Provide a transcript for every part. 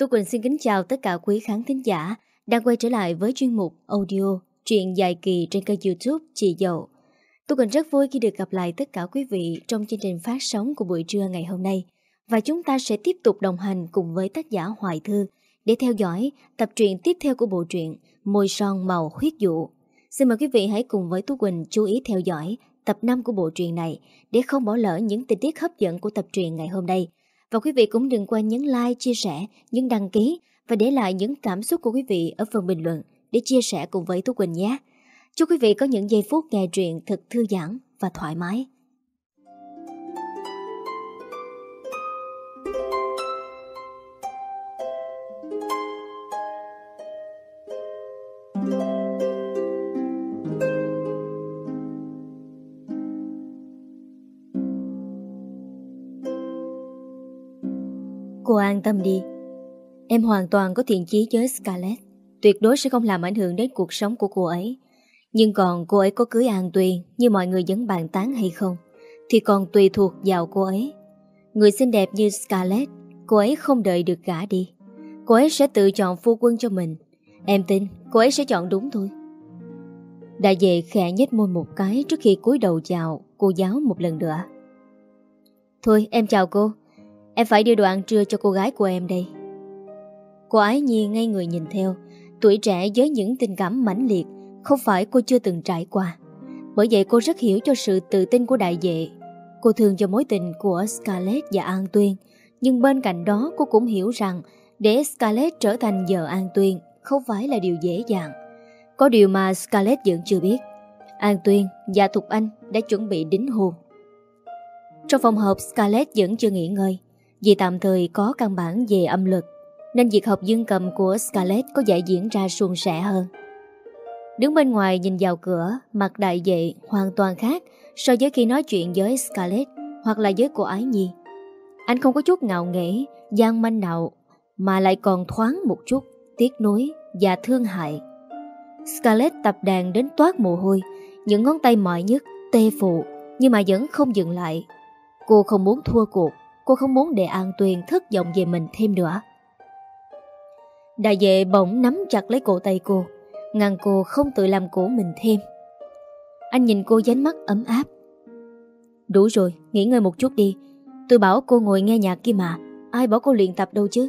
Tu Quỳnh xin kính chào tất cả quý khán thính giả đang quay trở lại với chuyên mục audio truyện dài kỳ trên kênh youtube Chị Dậu. Tu Quỳnh rất vui khi được gặp lại tất cả quý vị trong chương trình phát sóng của buổi trưa ngày hôm nay và chúng ta sẽ tiếp tục đồng hành cùng với tác giả Hoài Thư để theo dõi tập truyện tiếp theo của bộ truyện Môi son màu huyết dụ. Xin mời quý vị hãy cùng với Tú Quỳnh chú ý theo dõi tập 5 của bộ truyện này để không bỏ lỡ những tình tiết hấp dẫn của tập truyện ngày hôm nay. Và quý vị cũng đừng quên nhấn like, chia sẻ, nhấn đăng ký và để lại những cảm xúc của quý vị ở phần bình luận để chia sẻ cùng với Tú Quỳnh nhé. Chúc quý vị có những giây phút nghe truyện thật thư giãn và thoải mái. An tâm đi. Em hoàn toàn có thiện chí với Scarlett. Tuyệt đối sẽ không làm ảnh hưởng đến cuộc sống của cô ấy. Nhưng còn cô ấy có cưới An Tuyền Như mọi người vẫn bàn tán hay không, Thì còn tùy thuộc vào cô ấy. Người xinh đẹp như Scarlett, Cô ấy không đợi được gả đi. Cô ấy sẽ tự chọn phu quân cho mình. Em tin, cô ấy sẽ chọn đúng thôi. Đại vệ khẽ nhếch môi một cái Trước khi cúi đầu chào cô giáo một lần nữa. Thôi, em chào cô. Em phải đưa đồ ăn trưa cho cô gái của em đây. Cô ái nhi ngay người nhìn theo. Tuổi trẻ với những tình cảm mãnh liệt, Không phải cô chưa từng trải qua. Bởi vậy cô rất hiểu cho sự tự tin của đại vệ. Cô thương cho mối tình của Scarlett và An Tuyên, Nhưng bên cạnh đó cô cũng hiểu rằng Để Scarlett trở thành vợ An Tuyên Không phải là điều dễ dàng. Có điều mà Scarlett vẫn chưa biết, An Tuyên và Thục Anh đã chuẩn bị đính hôn. Trong phòng họp, Scarlett vẫn chưa nghỉ ngơi vì tạm thời có căn bản về âm lực Nên việc học dương cầm của Scarlett có vẻ diễn ra suôn sẻ hơn. Đứng bên ngoài nhìn vào cửa, Mặt đại vệ hoàn toàn khác So với khi nói chuyện với Scarlett Hoặc là với cô ái nhi. Anh không có chút ngạo nghễ, gian manh nào Mà lại còn thoáng một chút Tiếc nuối và thương hại. Scarlett tập đàn đến toát mồ hôi, Những ngón tay mỏi nhất Tê phụ, Nhưng mà vẫn không dừng lại. Cô không muốn thua cuộc. Cô không muốn để An Tuyền thất vọng về mình thêm nữa. Đại vệ bỗng nắm chặt lấy cổ tay cô Ngăn cô không tự làm cổ mình thêm. Anh nhìn cô dánh mắt ấm áp. Đủ rồi, nghỉ ngơi một chút đi. Tôi bảo cô ngồi nghe nhạc kia mà Ai bảo cô luyện tập đâu chứ?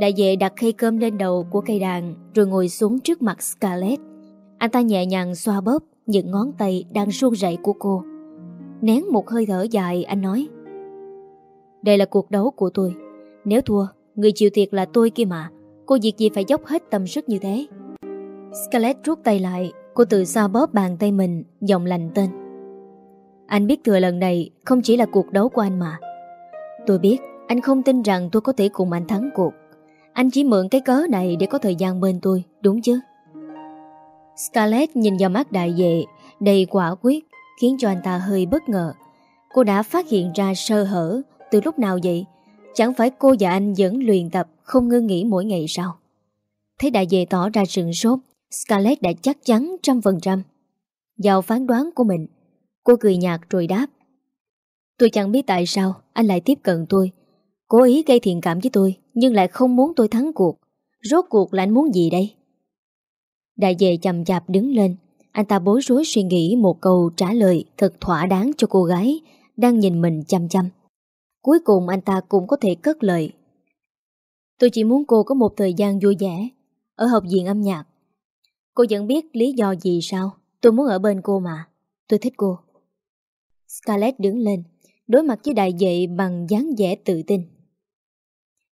Đại vệ đặt khay cơm lên đầu của cây đàn Rồi ngồi xuống trước mặt Scarlett. Anh ta nhẹ nhàng xoa bóp Những ngón tay đang run rẩy của cô. Nén một hơi thở dài anh nói đây là cuộc đấu của tôi. Nếu thua, Người chịu thiệt là tôi kia mà. Cô việc gì phải dốc hết tâm sức như thế? Scarlett rút tay lại. Cô tự xa bóp bàn tay mình, Giọng lành tên. Anh biết thừa lần này Không chỉ là cuộc đấu của anh mà. Tôi biết, anh không tin rằng tôi có thể cùng anh thắng cuộc. Anh chỉ mượn cái cớ này Để có thời gian bên tôi, Đúng chứ? Scarlett nhìn vào mắt đại vệ, Đầy quả quyết, Khiến cho anh ta hơi bất ngờ. Cô đã phát hiện ra sơ hở từ lúc nào vậy? Chẳng phải cô và anh vẫn luyện tập, Không ngưng nghỉ mỗi ngày sao? Thấy đại về tỏ ra sừng sốt, Scarlett đã chắc chắn trăm phần trăm. Vào phán đoán của mình, Cô cười nhạt rồi đáp. Tôi chẳng biết tại sao, anh lại tiếp cận tôi. Cố ý gây thiện cảm với tôi, Nhưng lại không muốn tôi thắng cuộc. Rốt cuộc là anh muốn gì đây? Đại về chầm chạp đứng lên. Anh ta bối rối suy nghĩ một câu trả lời Thật thỏa đáng cho cô gái Đang nhìn mình chăm chăm. Cuối cùng anh ta cũng có thể cất lời. Tôi chỉ muốn cô có một thời gian vui vẻ, Ở học viện âm nhạc. Cô vẫn biết lý do gì sao? Tôi muốn ở bên cô mà. Tôi thích cô. Scarlett đứng lên, Đối mặt với đại dệ bằng dáng vẻ tự tin.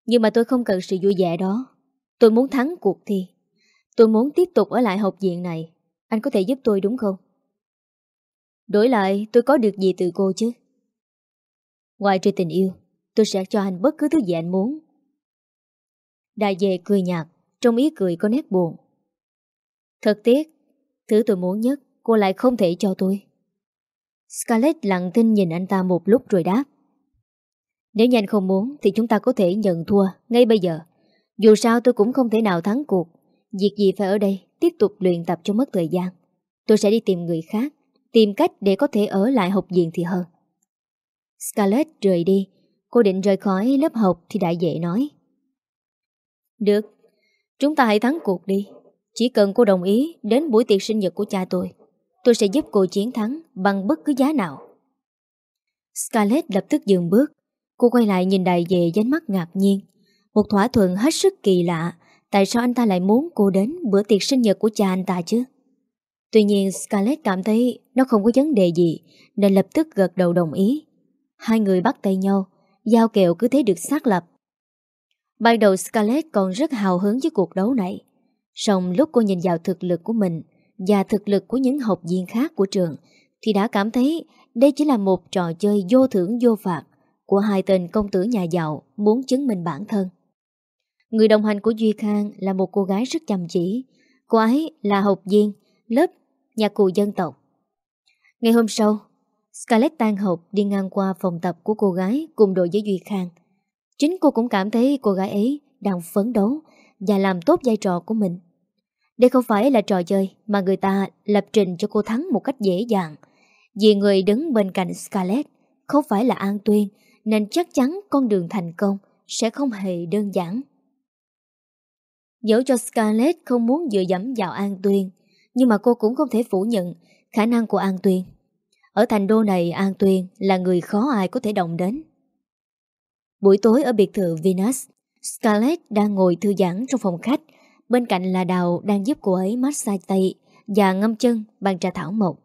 Nhưng mà tôi không cần sự vui vẻ đó. Tôi muốn thắng cuộc thi. Tôi muốn tiếp tục ở lại học viện này. Anh có thể giúp tôi đúng không? Đổi lại, tôi có được gì từ cô chứ? Ngoài trừ tình yêu, Tôi sẽ cho anh bất cứ thứ gì anh muốn. Đại về cười nhạt, Trong ý cười có nét buồn. Thật tiếc, Thứ tôi muốn nhất, cô lại không thể cho tôi. Scarlett lặng tin nhìn anh ta một lúc rồi đáp. Nếu như anh không muốn, Thì chúng ta có thể nhận thua ngay bây giờ. Dù sao tôi cũng không thể nào thắng cuộc. Việc gì phải ở đây, Tiếp tục luyện tập cho mất thời gian. Tôi sẽ đi tìm người khác, Tìm cách để có thể ở lại học viện thì hơn. Scarlett rời đi Cô định rời khỏi lớp học thì đại vệ nói Được, chúng ta hãy thắng cuộc đi. Chỉ cần cô đồng ý đến buổi tiệc sinh nhật của cha tôi, tôi sẽ giúp cô chiến thắng bằng bất cứ giá nào. Scarlett lập tức dừng bước. Cô quay lại nhìn đại dệ với mắt ngạc nhiên. Một thỏa thuận hết sức kỳ lạ. Tại sao anh ta lại muốn cô đến bữa tiệc sinh nhật của cha anh ta chứ? Tuy nhiên Scarlett cảm thấy nó không có vấn đề gì nên lập tức gật đầu đồng ý. Hai người bắt tay nhau, giao kèo cứ thế được xác lập. Ban đầu Scarlett còn rất hào hứng với cuộc đấu này. Xong lúc cô nhìn vào thực lực của mình và thực lực của những học viên khác của trường thì đã cảm thấy đây chỉ là một trò chơi vô thưởng vô phạt của hai tên công tử nhà giàu muốn chứng minh bản thân. Người đồng hành của Duy Khang là một cô gái rất chăm chỉ. Cô ấy là học viên lớp nhạc cụ dân tộc. Ngày hôm sau, Scarlett tan học đi ngang qua phòng tập của cô gái cùng đội với Duy Khang. Chính cô cũng cảm thấy cô gái ấy đang phấn đấu và làm tốt vai trò của mình. Đây không phải là trò chơi mà người ta lập trình cho cô thắng một cách dễ dàng. Vì người đứng bên cạnh Scarlett không phải là An Tuyên, nên chắc chắn con đường thành công sẽ không hề đơn giản. Dẫu cho Scarlett không muốn dựa dẫm vào An Tuyên, nhưng mà cô cũng không thể phủ nhận khả năng của An Tuyên. Ở thành đô này An Tuyên là người khó ai có thể động đến. Buổi tối ở biệt thự Venus, Scarlett đang ngồi thư giãn trong phòng khách, bên cạnh là Đào đang giúp cô ấy massage tay và ngâm chân bằng trà thảo mộc.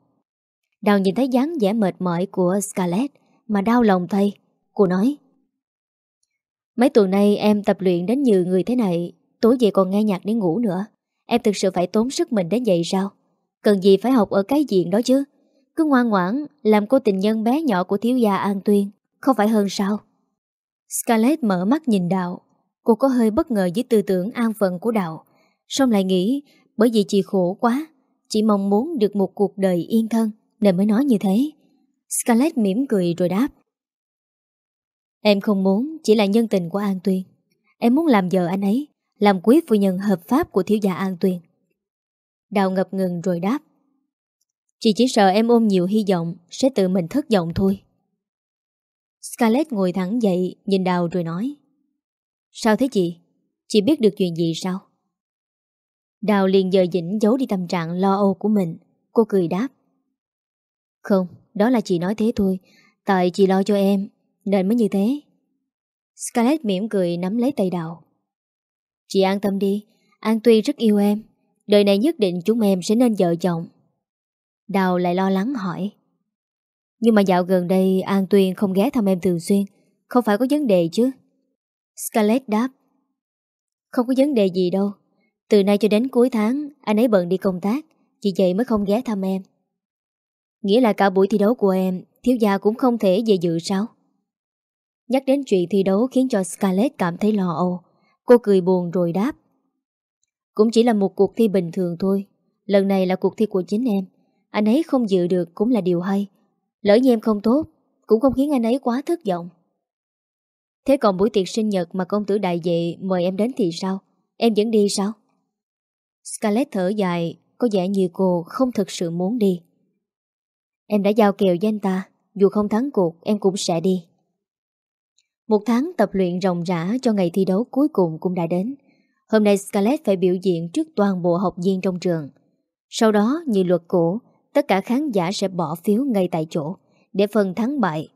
Đào nhìn thấy dáng vẻ mệt mỏi của Scarlett mà đau lòng thay. Cô nói Mấy tuần nay em tập luyện đến nhiều người thế này Tối về còn nghe nhạc để ngủ nữa Em thực sự phải tốn sức mình đến vậy sao Cần gì phải học ở cái diện đó chứ cứ ngoan ngoãn, Làm cô tình nhân bé nhỏ của thiếu gia An Tuyên, Không phải hơn sao? Scarlett mở mắt nhìn Đạo Cô có hơi bất ngờ với tư tưởng an phận của Đạo Xong lại nghĩ, Bởi vì chị khổ quá Chị mong muốn được một cuộc đời yên thân, Nên mới nói như thế. Scarlett mỉm cười rồi đáp. Em không muốn Chỉ là nhân tình của An Tuyên. Em muốn làm vợ anh ấy, Làm quý phu nhân hợp pháp của thiếu gia An Tuyên. Đào ngập ngừng rồi đáp. Chị chỉ sợ em ôm nhiều hy vọng Sẽ tự mình thất vọng thôi. Scarlett ngồi thẳng dậy Nhìn Đào rồi nói. Sao thế chị? Chị biết được chuyện gì sao? Đào liền giờ dĩnh giấu đi tâm trạng lo âu của mình. Cô cười đáp. Không, đó là chị nói thế thôi. Tại chị lo cho em Nên mới như thế. Scarlett mỉm cười nắm lấy tay Đào. Chị an tâm đi An Tuy rất yêu em. Đời này nhất định chúng em sẽ nên vợ chồng. Đào lại lo lắng hỏi. Nhưng mà dạo gần đây, An Tuyên không ghé thăm em thường xuyên. Không phải có vấn đề chứ? Scarlett đáp. Không có vấn đề gì đâu. Từ nay cho đến cuối tháng, Anh ấy bận đi công tác. Vì vậy mới không ghé thăm em. Nghĩa là cả buổi thi đấu của em, Thiếu gia cũng không thể về dự sao? Nhắc đến chuyện thi đấu Khiến cho Scarlett cảm thấy lo âu. Cô cười buồn rồi đáp. Cũng chỉ là một cuộc thi bình thường thôi. Lần này là cuộc thi của chính em. Anh ấy không dự được cũng là điều hay. Lỡ như em không tốt, Cũng không khiến anh ấy quá thất vọng. Thế còn buổi tiệc sinh nhật Mà công tử đại vệ mời em đến thì sao? Em vẫn đi sao? Scarlett thở dài, Có vẻ như cô không thực sự muốn đi. Em đã giao kèo với anh ta, Dù không thắng cuộc, em cũng sẽ đi. Một tháng tập luyện ròng rã Cho ngày thi đấu cuối cùng cũng đã đến. Hôm nay Scarlett phải biểu diễn Trước toàn bộ học viên trong trường. Sau đó, như luật cũ Tất cả khán giả sẽ bỏ phiếu ngay tại chỗ, Để phần thắng bại.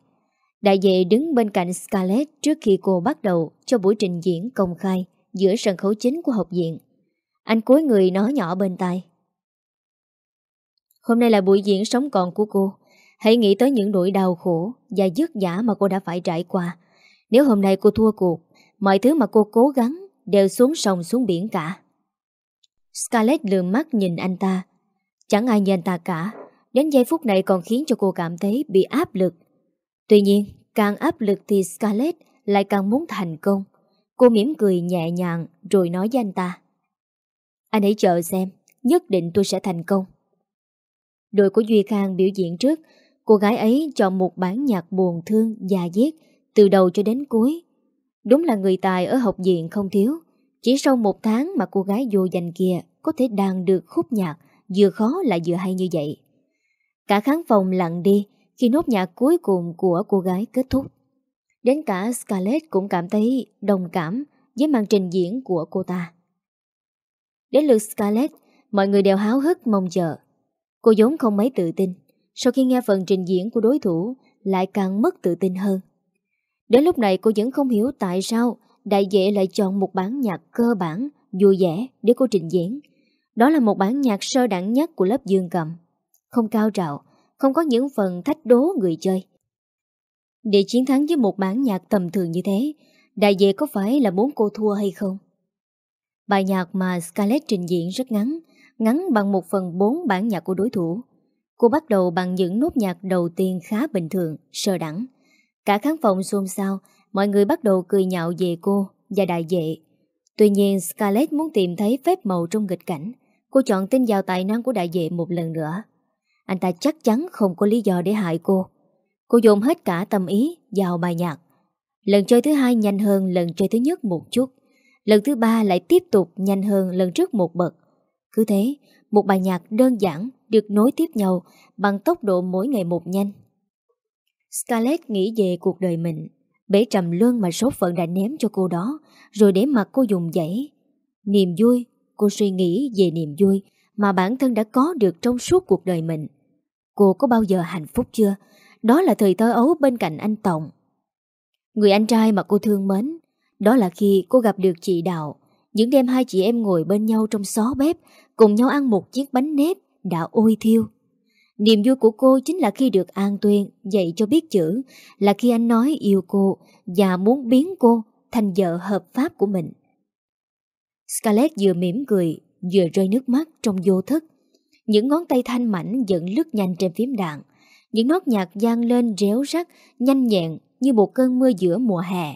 Đại vệ đứng bên cạnh Scarlett Trước khi cô bắt đầu cho buổi trình diễn công khai Giữa sân khấu chính của học viện. Anh cúi người nói nhỏ bên tai. Hôm nay là buổi diễn sống còn của cô. Hãy nghĩ tới những nỗi đau khổ Và dứt giả mà cô đã phải trải qua. Nếu hôm nay cô thua cuộc, Mọi thứ mà cô cố gắng Đều xuống sông xuống biển cả. Scarlett lườm mắt nhìn anh ta Chẳng ai như anh ta cả. Đến giây phút này còn khiến cho cô cảm thấy bị áp lực. Tuy nhiên, Càng áp lực thì Scarlett Lại càng muốn thành công. Cô mỉm cười nhẹ nhàng rồi nói với anh ta. Anh hãy chờ xem, Nhất định tôi sẽ thành công. Đội của Duy Khang biểu diễn trước, Cô gái ấy chọn một bản nhạc buồn thương già diết Từ đầu cho đến cuối. Đúng là người tài ở học viện không thiếu, Chỉ sau một tháng mà cô gái vô danh kia Có thể đàn được khúc nhạc Vừa khó lại vừa hay như vậy Cả khán phòng lặng đi Khi nốt nhạc cuối cùng của cô gái kết thúc Đến cả Scarlett cũng cảm thấy đồng cảm với màn trình diễn của cô ta. Đến lượt Scarlett, mọi người đều háo hức mong chờ. Cô vốn không mấy tự tin, sau khi nghe phần trình diễn của đối thủ lại càng mất tự tin hơn. Đến lúc này cô vẫn không hiểu tại sao đại dệ lại chọn một bản nhạc cơ bản, vui vẻ để cô trình diễn. Đó là một bản nhạc sơ đẳng nhất của lớp dương cầm. Không cao trào, không có những phần thách đố người chơi. Để chiến thắng với một bản nhạc tầm thường như thế, đại vệ có phải là muốn cô thua hay không? Bài nhạc mà Scarlett trình diễn rất ngắn, ngắn bằng một phần bốn bản nhạc của đối thủ. Cô bắt đầu bằng những nốt nhạc đầu tiên khá bình thường, sơ đẳng. Cả khán phòng xôn xao, mọi người bắt đầu cười nhạo về cô và đại vệ. Tuy nhiên Scarlett muốn tìm thấy phép màu trong nghịch cảnh. Cô chọn tin vào tài năng của đại vệ một lần nữa. Anh ta chắc chắn không có lý do để hại cô. Cô dồn hết cả tâm ý vào bài nhạc. Lần chơi thứ hai nhanh hơn lần chơi thứ nhất một chút. Lần thứ ba lại tiếp tục nhanh hơn lần trước một bậc. Cứ thế, một bài nhạc đơn giản được nối tiếp nhau bằng tốc độ mỗi ngày một nhanh. Scarlett nghĩ về cuộc đời mình, bể trầm luân mà số phận đã ném cho cô đó, rồi để mặc cô dùng dãy. Niềm vui, cô suy nghĩ về niềm vui mà bản thân đã có được trong suốt cuộc đời mình. Cô có bao giờ hạnh phúc chưa? Đó là thời thơ ấu bên cạnh anh Tổng. Người anh trai mà cô thương mến, đó là khi cô gặp được chị Đào. Những đêm hai chị em ngồi bên nhau trong xó bếp, cùng nhau ăn một chiếc bánh nếp đã ôi thiêu. Niềm vui của cô chính là khi được An Tuyên dạy cho biết chữ, là khi anh nói yêu cô và muốn biến cô thành vợ hợp pháp của mình. Scarlett vừa mỉm cười, vừa rơi nước mắt trong vô thức. Những ngón tay thanh mảnh dẫn lướt nhanh trên phím đạn. Những nốt nhạc gian lên réo rắt, nhanh nhẹn như một cơn mưa giữa mùa hè.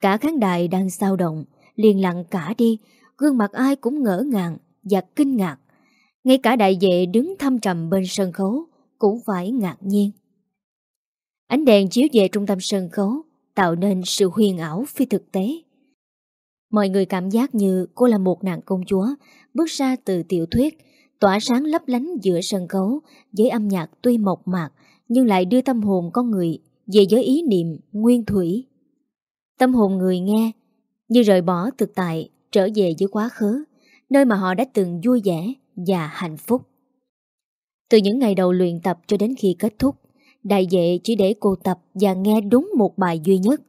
Cả khán đài đang sao động, liền lặng cả đi, gương mặt ai cũng ngỡ ngàng và kinh ngạc. Ngay cả đại vệ đứng thăm trầm bên sân khấu cũng phải ngạc nhiên. Ánh đèn chiếu về trung tâm sân khấu tạo nên sự huyền ảo phi thực tế. Mọi người cảm giác như cô là một nàng công chúa bước ra từ tiểu thuyết, tỏa sáng lấp lánh giữa sân khấu với âm nhạc tuy mộc mạc nhưng lại đưa tâm hồn con người về với ý niệm nguyên thủy. Tâm hồn người nghe như rời bỏ thực tại trở về với quá khứ, nơi mà họ đã từng vui vẻ và hạnh phúc. Từ những ngày đầu luyện tập cho đến khi kết thúc, đại vệ chỉ để cô tập và nghe đúng một bài duy nhất.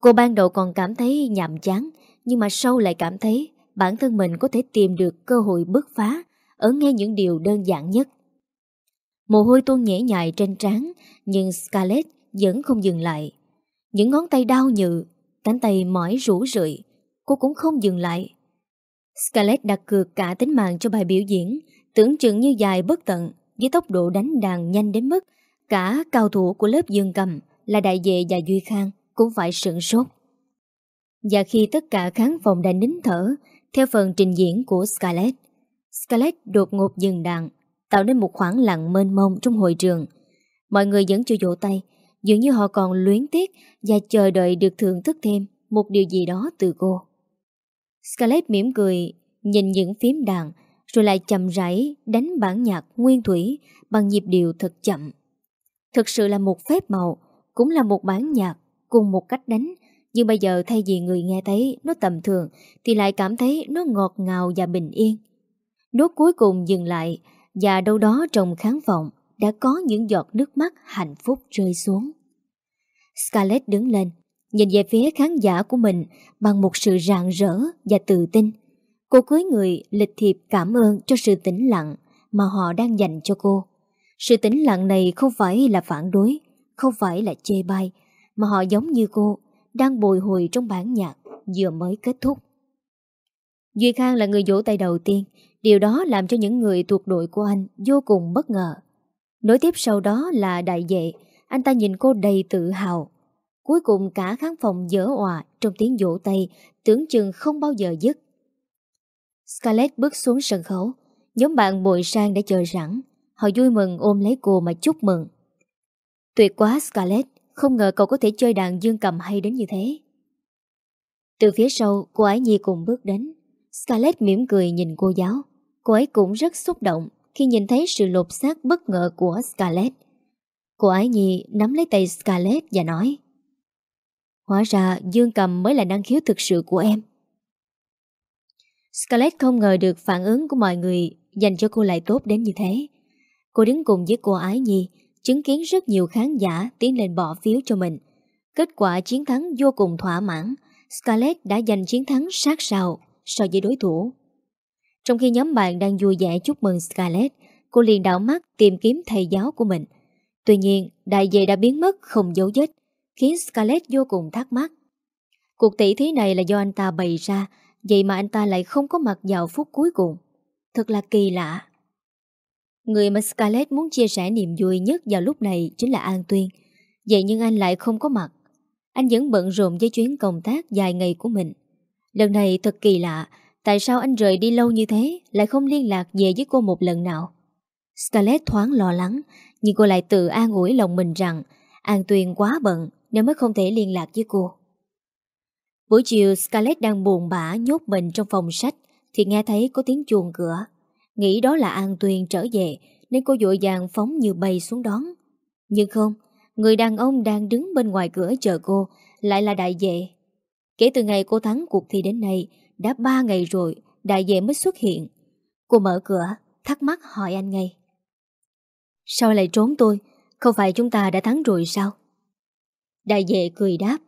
Cô ban đầu còn cảm thấy nhàm chán, nhưng mà sau lại cảm thấy bản thân mình có thể tìm được cơ hội bứt phá ở ngay những điều đơn giản nhất. Mồ hôi tuôn nhễ nhại trên trán, nhưng Scarlett vẫn không dừng lại. Những ngón tay đau nhự, cánh tay mỏi rũ rượi, cô cũng không dừng lại. Scarlett đặt cược cả tính mạng cho bài biểu diễn, tưởng chừng như dài bất tận, với tốc độ đánh đàn nhanh đến mức cả cao thủ của lớp dương cầm là đại vệ và Duy Khang cũng phải sửng sốt. Và khi tất cả khán phòng đã nín thở, theo phần trình diễn của Scarlett, Scarlett đột ngột dừng đàn, tạo nên một khoảng lặng mênh mông trong hội trường. Mọi người vẫn chưa vỗ tay, dường như họ còn luyến tiếc và chờ đợi được thưởng thức thêm một điều gì đó từ cô. Scarlett mỉm cười, nhìn những phím đàn, rồi lại chậm rãi đánh bản nhạc nguyên thủy bằng nhịp điệu thật chậm. Thực sự là một phép màu, cũng là một bản nhạc cùng một cách đánh, nhưng bây giờ thay vì người nghe thấy nó tầm thường thì lại cảm thấy nó ngọt ngào và bình yên. Nốt cuối cùng dừng lại và đâu đó trong khán phòng đã có những giọt nước mắt hạnh phúc rơi xuống. Scarlett đứng lên, nhìn về phía khán giả của mình bằng một sự rạng rỡ và tự tin. Cô cúi người lịch thiệp cảm ơn cho sự tĩnh lặng mà họ đang dành cho cô. Sự tĩnh lặng này không phải là phản đối, không phải là chê bai, mà họ giống như cô, đang bồi hồi trong bản nhạc vừa mới kết thúc. Duy Khang là người vỗ tay đầu tiên, điều đó làm cho những người thuộc đội của anh vô cùng bất ngờ. Nối tiếp sau đó là đại vệ, anh ta nhìn cô đầy tự hào. Cuối cùng cả khán phòng dở òa trong tiếng vỗ tay, tưởng chừng không bao giờ dứt. Scarlett bước xuống sân khấu, nhóm bạn bội sang đã chờ sẵn. Họ vui mừng ôm lấy cô mà chúc mừng. Tuyệt quá Scarlett, không ngờ cậu có thể chơi đàn dương cầm hay đến như thế. Từ phía sau, cô ái nhi cùng bước đến. Scarlett mỉm cười nhìn cô giáo. Cô ấy cũng rất xúc động khi nhìn thấy sự lột xác bất ngờ của Scarlett. Cô ái nhi nắm lấy tay Scarlett và nói Hóa ra Dương Cầm mới là năng khiếu thực sự của em. Scarlett không ngờ được phản ứng của mọi người dành cho cô lại tốt đến như thế. Cô đứng cùng với cô Ái Nhi, chứng kiến rất nhiều khán giả tiến lên bỏ phiếu cho mình. Kết quả chiến thắng vô cùng thỏa mãn, Scarlett đã giành chiến thắng sát sào so với đối thủ. Trong khi nhóm bạn đang vui vẻ chúc mừng Scarlett, cô liền đảo mắt tìm kiếm thầy giáo của mình. Tuy nhiên, đại dệ đã biến mất không dấu vết, khiến Scarlett vô cùng thắc mắc. Cuộc tỷ thí này là do anh ta bày ra, vậy mà anh ta lại không có mặt vào phút cuối cùng. Thật là kỳ lạ. Người mà Scarlett muốn chia sẻ niềm vui nhất vào lúc này chính là An Tuyên. Vậy nhưng anh lại không có mặt. Anh vẫn bận rộn với chuyến công tác dài ngày của mình. Lần này thật kỳ lạ, tại sao anh rời đi lâu như thế lại không liên lạc về với cô một lần nào? Scarlett thoáng lo lắng, nhưng cô lại tự an ủi lòng mình rằng An Tuyên quá bận nên mới không thể liên lạc với cô. Buổi chiều Scarlett đang buồn bã nhốt mình trong phòng sách thì nghe thấy có tiếng chuông cửa. Nghĩ đó là An tuyền trở về nên cô dội vàng phóng như bay xuống đón. Nhưng không, người đàn ông đang đứng bên ngoài cửa chờ cô lại là đại vệ. Kể từ ngày cô thắng cuộc thi đến nay, đã ba ngày rồi đại vệ mới xuất hiện. Cô mở cửa, thắc mắc hỏi anh ngay. Sao lại trốn tôi? Không phải chúng ta đã thắng rồi sao? Đại vệ cười đáp.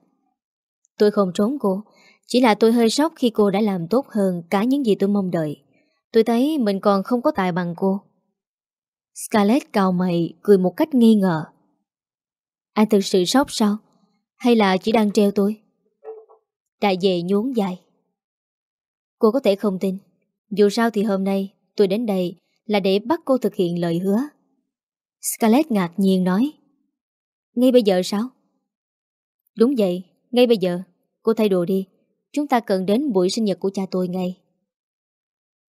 Tôi không trốn cô, chỉ là tôi hơi sốc khi cô đã làm tốt hơn cả những gì tôi mong đợi. Tôi thấy mình còn không có tài bằng cô. Scarlett cào mày cười một cách nghi ngờ. Anh thực sự sốc sao? Hay là chỉ đang treo tôi? Đại về nhún dài. Cô có thể không tin. Dù sao thì hôm nay tôi đến đây là để bắt cô thực hiện lời hứa. Scarlett ngạc nhiên nói. Ngay bây giờ sao? Đúng vậy, ngay bây giờ. Cô thay đồ đi. Chúng ta cần đến buổi sinh nhật của cha tôi ngay.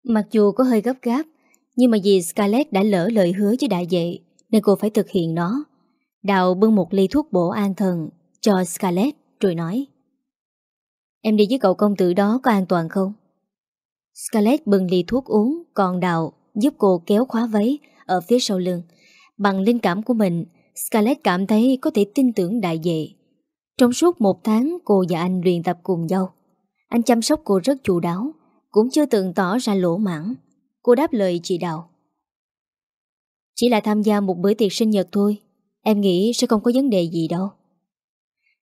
Mặc dù có hơi gấp gáp, nhưng mà vì Scarlett đã lỡ lời hứa với đại vệ nên cô phải thực hiện nó. Đào bưng một ly thuốc bổ an thần cho Scarlett rồi nói Em đi với cậu công tử đó có an toàn không? Scarlett bưng ly thuốc uống còn Đào giúp cô kéo khóa váy ở phía sau lưng. Bằng linh cảm của mình, Scarlett cảm thấy có thể tin tưởng đại vệ. Trong suốt một tháng cô và anh luyện tập cùng nhau. Anh chăm sóc cô rất chu đáo, cũng chưa từng tỏ ra lỗ mãn. Cô đáp lời chị Đào. Chỉ là tham gia một bữa tiệc sinh nhật thôi, em nghĩ sẽ không có vấn đề gì đâu.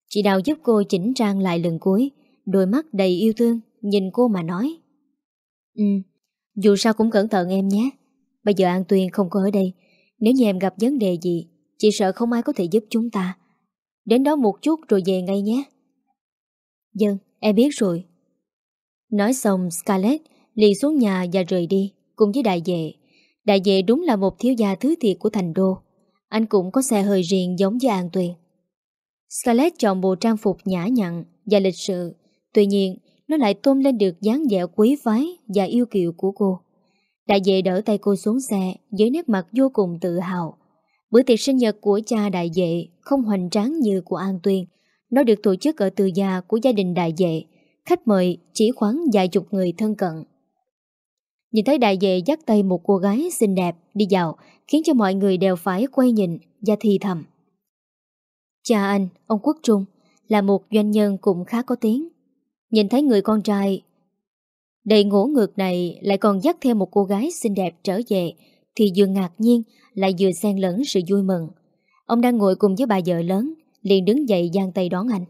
Chị Đào giúp cô chỉnh trang lại lần cuối, đôi mắt đầy yêu thương, nhìn cô mà nói. Ừ, dù sao cũng cẩn thận em nhé. Bây giờ An Tuyên không có ở đây, nếu như em gặp vấn đề gì, chị sợ không ai có thể giúp chúng ta. Đến đó một chút rồi về ngay nhé. Dân, em biết rồi. Nói xong Scarlett liền xuống nhà và rời đi cùng với đại vệ. Đại vệ đúng là một thiếu gia thứ thiệt của thành đô. Anh cũng có xe hơi riêng giống với An Tuyền. Scarlett chọn bộ trang phục nhã nhặn và lịch sự. Tuy nhiên, nó lại tôn lên được dáng vẻ quý phái và yêu kiều của cô. Đại vệ đỡ tay cô xuống xe với nét mặt vô cùng tự hào. Bữa tiệc sinh nhật của cha đại vệ không hoành tráng như của An Tuyên. Nó được tổ chức ở từ gia của gia đình đại vệ. Khách mời chỉ khoảng vài chục người thân cận. Nhìn thấy đại vệ dắt tay một cô gái xinh đẹp đi vào khiến cho mọi người đều phải quay nhìn và thì thầm. Cha anh, ông Quốc Trung, là một doanh nhân cũng khá có tiếng. Nhìn thấy người con trai đầy ngỗ ngược này lại còn dắt theo một cô gái xinh đẹp trở về thì vừa ngạc nhiên lại vừa xen lẫn sự vui mừng. Ông đang ngồi cùng với bà vợ lớn, liền đứng dậy giang tay đón anh.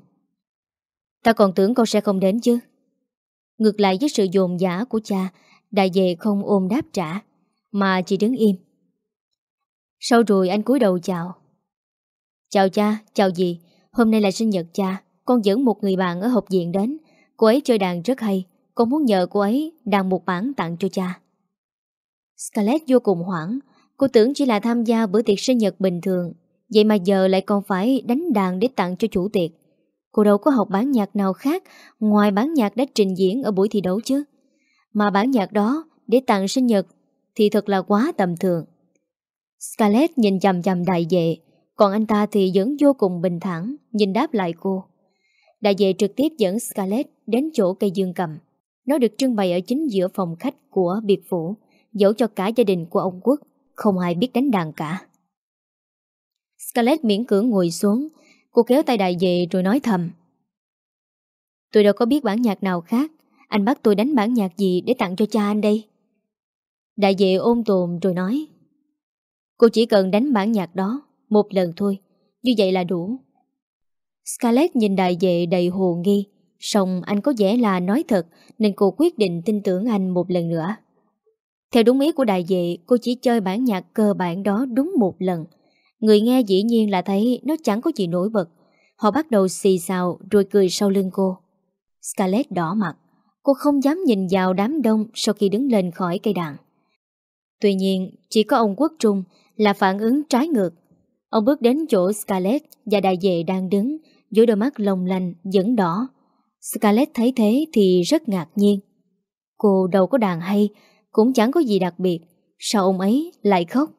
Ta còn tưởng con sẽ không đến chứ. Ngược lại với sự dồn giả của cha, đại vệ không ôm đáp trả, mà chỉ đứng im. Sau rồi anh cúi đầu chào. Chào cha, chào dì, hôm nay là sinh nhật cha, con dẫn một người bạn ở học viện đến. Cô ấy chơi đàn rất hay, con muốn nhờ cô ấy đàn một bản tặng cho cha. Scarlett vô cùng hoảng, cô tưởng chỉ là tham gia bữa tiệc sinh nhật bình thường, vậy mà giờ lại còn phải đánh đàn để tặng cho chủ tiệc. Cô đâu có học bản nhạc nào khác ngoài bản nhạc đã trình diễn ở buổi thi đấu chứ. Mà bản nhạc đó để tặng sinh nhật thì thật là quá tầm thường. Scarlett nhìn chầm chầm đại vệ, còn anh ta thì vẫn vô cùng bình thản nhìn đáp lại cô. Đại vệ trực tiếp dẫn Scarlett đến chỗ cây dương cầm. Nó được trưng bày ở chính giữa phòng khách của biệt phủ, dẫu cho cả gia đình của ông Quốc, không ai biết đánh đàn cả. Scarlett miễn cưỡng ngồi xuống, cô kéo tay đại vệ rồi nói thầm. Tôi đâu có biết bản nhạc nào khác. Anh bắt tôi đánh bản nhạc gì để tặng cho cha anh đây? Đại vệ ôm tồn rồi nói. Cô chỉ cần đánh bản nhạc đó Một lần thôi. Như vậy là đủ. Scarlett nhìn đại vệ đầy hồ nghi. Xong anh có vẻ là nói thật Nên cô quyết định tin tưởng anh một lần nữa. Theo đúng ý của đại vệ, Cô chỉ chơi bản nhạc cơ bản đó đúng một lần. Người nghe dĩ nhiên là thấy Nó chẳng có gì nổi bật. Họ bắt đầu xì xào rồi cười sau lưng cô. Scarlett đỏ mặt. Cô không dám nhìn vào đám đông Sau khi đứng lên khỏi cây đàn. Tuy nhiên, chỉ có ông Quốc Trung Là phản ứng trái ngược. Ông bước đến chỗ Scarlett Và đại vệ đang đứng Dưới đôi mắt lồng lành, vẫn đỏ. Scarlett thấy thế thì rất ngạc nhiên. Cô đâu có đàn hay, Cũng chẳng có gì đặc biệt. Sao ông ấy lại khóc?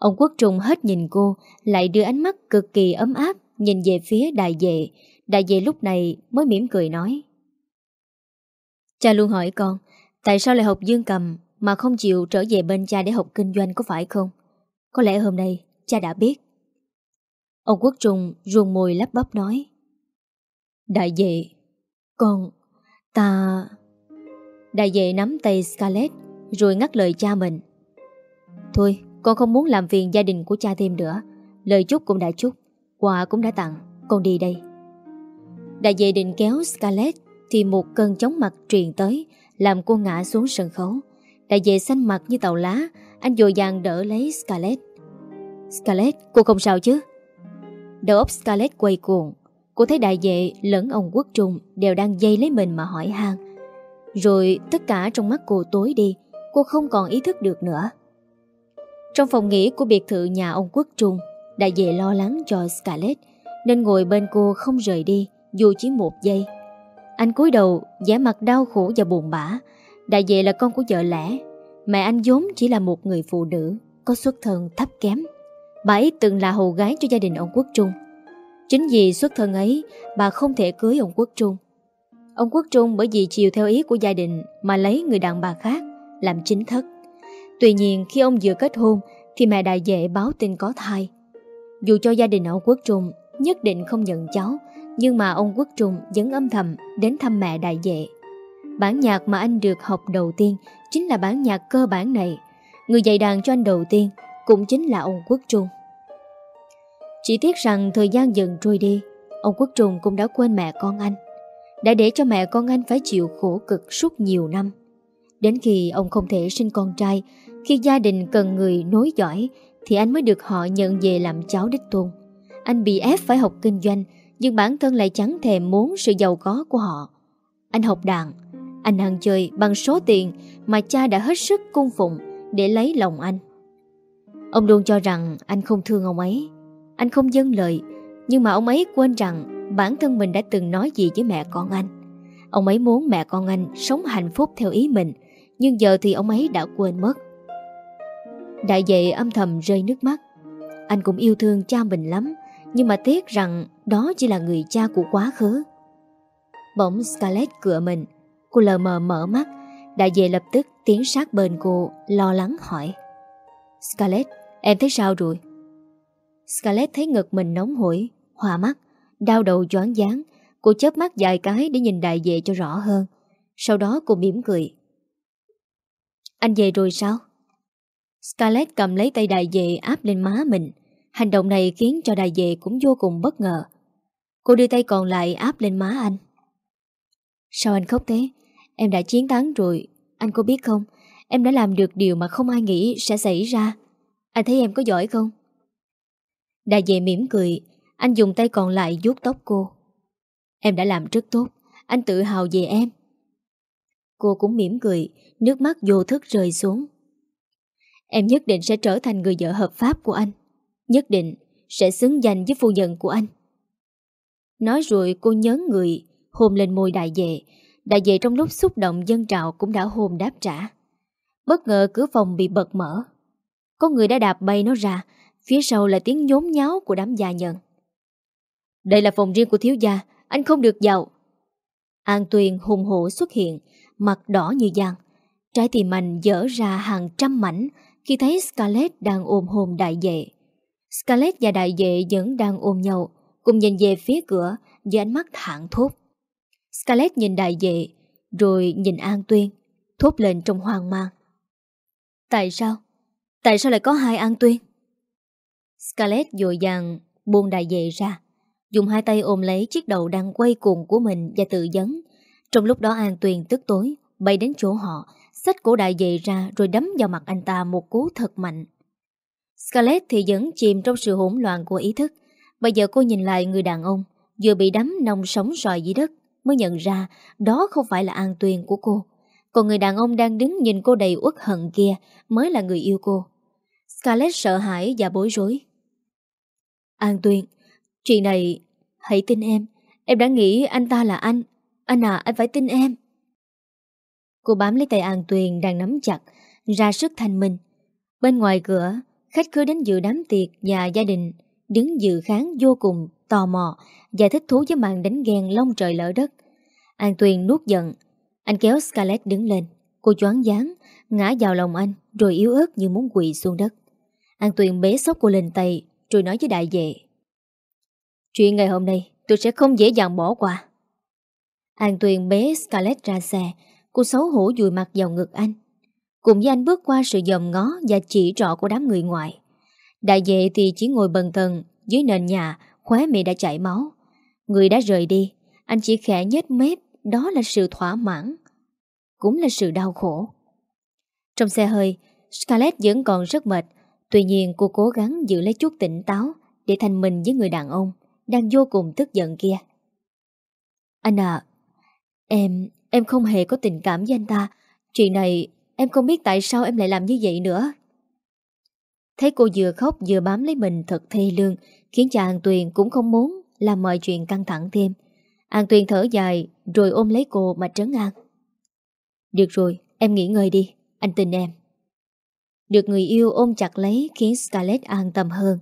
Ông Quốc Trung hết nhìn cô, Lại đưa ánh mắt cực kỳ ấm áp Nhìn về phía đại vệ. Đại vệ lúc này mới mỉm cười nói, Cha luôn hỏi con, Tại sao lại học dương cầm Mà không chịu trở về bên cha để học kinh doanh có phải không? Có lẽ hôm nay cha đã biết. Ông Quốc Trung ruồng môi lắp bắp nói, Đại vệ, Con, Ta Đại vệ nắm tay Scarlett Rồi ngắt lời cha mình, Thôi con không muốn làm phiền gia đình của cha thêm nữa. Lời chúc cũng đã chúc, Quà cũng đã tặng. Con đi đây. Đại vệ định kéo Scarlett Thì một cơn chóng mặt truyền tới, Làm cô ngã xuống sân khấu. Đại vệ xanh mặt như tàu lá, Anh dội dàng đỡ lấy Scarlett. Scarlett, cô không sao chứ? Đầu óc Scarlett quay cuồng. Cô thấy đại vệ lẫn ông quốc trung Đều đang dây lấy mình mà hỏi han. Rồi tất cả trong mắt cô tối đi. Cô không còn ý thức được nữa. Trong phòng nghỉ của biệt thự nhà ông quốc trung, Đại vệ lo lắng cho Scarlett, Nên ngồi bên cô không rời đi, Dù chỉ một giây. Anh cúi đầu, vẻ mặt đau khổ và buồn bã. Đại vệ là con của vợ lẽ, Mẹ anh vốn chỉ là một người phụ nữ, Có xuất thân thấp kém. Bà ấy từng là hầu gái cho gia đình ông Quốc Trung. Chính vì xuất thân ấy, Bà không thể cưới ông Quốc Trung. Ông Quốc Trung bởi vì chiều theo ý của gia đình Mà lấy người đàn bà khác Làm chính thất. Tuy nhiên khi ông vừa kết hôn, Thì mẹ đại vệ báo tin có thai. Dù cho gia đình ông Quốc Trung Nhất định không nhận cháu, Nhưng mà ông Quốc Trung vẫn âm thầm Đến thăm mẹ đại vệ. Bản nhạc mà anh được học đầu tiên Chính là bản nhạc cơ bản này. Người dạy đàn cho anh đầu tiên Cũng chính là ông Quốc Trung. Chỉ tiếc rằng thời gian dần trôi đi, Ông Quốc Trung cũng đã quên mẹ con anh, Đã để cho mẹ con anh phải chịu khổ cực suốt nhiều năm. Đến khi ông không thể sinh con trai khi gia đình cần người nối giỏi Thì anh mới được họ nhận về làm cháu đích tôn. Anh bị ép phải học kinh doanh, Nhưng bản thân lại chẳng thèm muốn sự giàu có của họ. Anh học đàn, Anh ăn chơi bằng số tiền Mà cha đã hết sức cung phụng Để lấy lòng anh. Ông luôn cho rằng anh không thương ông ấy. Anh không dâng lời, Nhưng mà ông ấy quên rằng Bản thân mình đã từng nói gì với mẹ con anh. Ông ấy muốn mẹ con anh sống hạnh phúc theo ý mình, Nhưng giờ thì ông ấy đã quên mất. Đại vệ âm thầm rơi nước mắt Anh cũng yêu thương cha mình lắm Nhưng mà tiếc rằng Đó chỉ là người cha của quá khứ Bỗng Scarlett cựa mình Cô lờ mờ mở mắt Đại vệ lập tức tiến sát bên cô Lo lắng hỏi Scarlett Em thấy sao rồi? Scarlett thấy ngực mình nóng hổi, hòa mắt, đau đầu choáng dáng Cô chớp mắt dài cái để nhìn đại vệ cho rõ hơn. Sau đó cô mỉm cười. Anh về rồi sao? Scarlett cầm lấy tay đại vệ áp lên má mình. Hành động này khiến cho đại vệ cũng vô cùng bất ngờ. Cô đưa tay còn lại áp lên má anh. Sao anh khóc thế? Em đã chiến thắng rồi. Anh có biết không? Em đã làm được điều mà không ai nghĩ sẽ xảy ra. Anh thấy em có giỏi không? Đại vệ mỉm cười Anh dùng tay còn lại vuốt tóc cô Em đã làm rất tốt Anh tự hào về em Cô cũng mỉm cười Nước mắt vô thức rơi xuống Em nhất định sẽ trở thành người vợ hợp pháp của anh. Nhất định sẽ xứng danh với phu nhân của anh. Nói rồi cô nhớ người, Hôn lên môi đại vệ. Đại vệ trong lúc xúc động dân trào Cũng đã hôn đáp trả. Bất ngờ cửa phòng bị bật mở. Có người đã đạp bay nó ra, Phía sau là tiếng nhốn nháo của đám gia nhân Đây là phòng riêng của thiếu gia, Anh không được vào. An Tuyền hùng hổ xuất hiện, Mặt đỏ như giang Trái tim anh dở ra hàng trăm mảnh khi thấy Scarlett đang ôm hôn đại vệ Scarlett và đại vệ vẫn đang ôm nhau Cùng nhìn về phía cửa Với ánh mắt thẳng thốt Scarlett nhìn đại vệ, rồi nhìn An Tuyên, thốt lên trong hoang mang. Tại sao? Tại sao lại có hai An Tuyên? Scarlett dội dàng buông đại vệ ra, dùng hai tay ôm lấy chiếc đầu đang quay cuồng của mình và tự dấn. Trong lúc đó An Tuyên tức tối, bay đến chỗ họ, xách cổ đại dậy ra rồi đấm vào mặt anh ta một cú thật mạnh. Scarlett thì vẫn chìm trong sự hỗn loạn của ý thức. Bây giờ cô nhìn lại người đàn ông vừa bị đấm nông sống sòi dưới đất mới nhận ra đó không phải là An Tuyền của cô. Còn người đàn ông đang đứng nhìn cô đầy uất hận kia mới là người yêu cô. Scarlett sợ hãi và bối rối. An Tuyền, chuyện này hãy tin em. Em đã nghĩ anh ta là anh. Anh à, anh phải tin em. Cô bám lấy tay An Tuyền đang nắm chặt, ra sức thanh minh. Bên ngoài cửa, khách khứa đến dự đám tiệc và gia đình đứng dự kháng vô cùng tò mò và thích thú với màn đánh ghen long trời lỡ đất. An Tuyền nuốt giận. Anh kéo Scarlett đứng lên. Cô choáng dáng, ngã vào lòng anh rồi yếu ớt như muốn quỵ xuống đất. An Tuyền bế sóc cô lên tay rồi nói với đại vệ. Chuyện ngày hôm nay tôi sẽ không dễ dàng bỏ qua. An Tuyền bế Scarlett ra xe, cô xấu hổ dùi mặt vào ngực anh. Cùng với anh bước qua sự dòm ngó và chỉ trọ của đám người ngoài. Đại vệ thì chỉ ngồi bần thần dưới nền nhà, khóe miệng đã chảy máu. Người đã rời đi, anh chỉ khẽ nhếch mép, đó là sự thỏa mãn. Cũng là sự đau khổ. Trong xe hơi, Scarlett vẫn còn rất mệt, tuy nhiên cô cố gắng giữ lấy chút tỉnh táo để thành mình với người đàn ông đang vô cùng tức giận kia. Anh à, em, em không hề có tình cảm với anh ta. Chuyện này em không biết tại sao em lại làm như vậy nữa. Thấy cô vừa khóc vừa bám lấy mình thật thê lương, khiến cho An Tuyền cũng không muốn làm mọi chuyện căng thẳng thêm. An Tuyền thở dài rồi ôm lấy cô mà trấn an. Được rồi, em nghỉ ngơi đi, anh tin em. Được người yêu ôm chặt lấy khiến Scarlett an tâm hơn.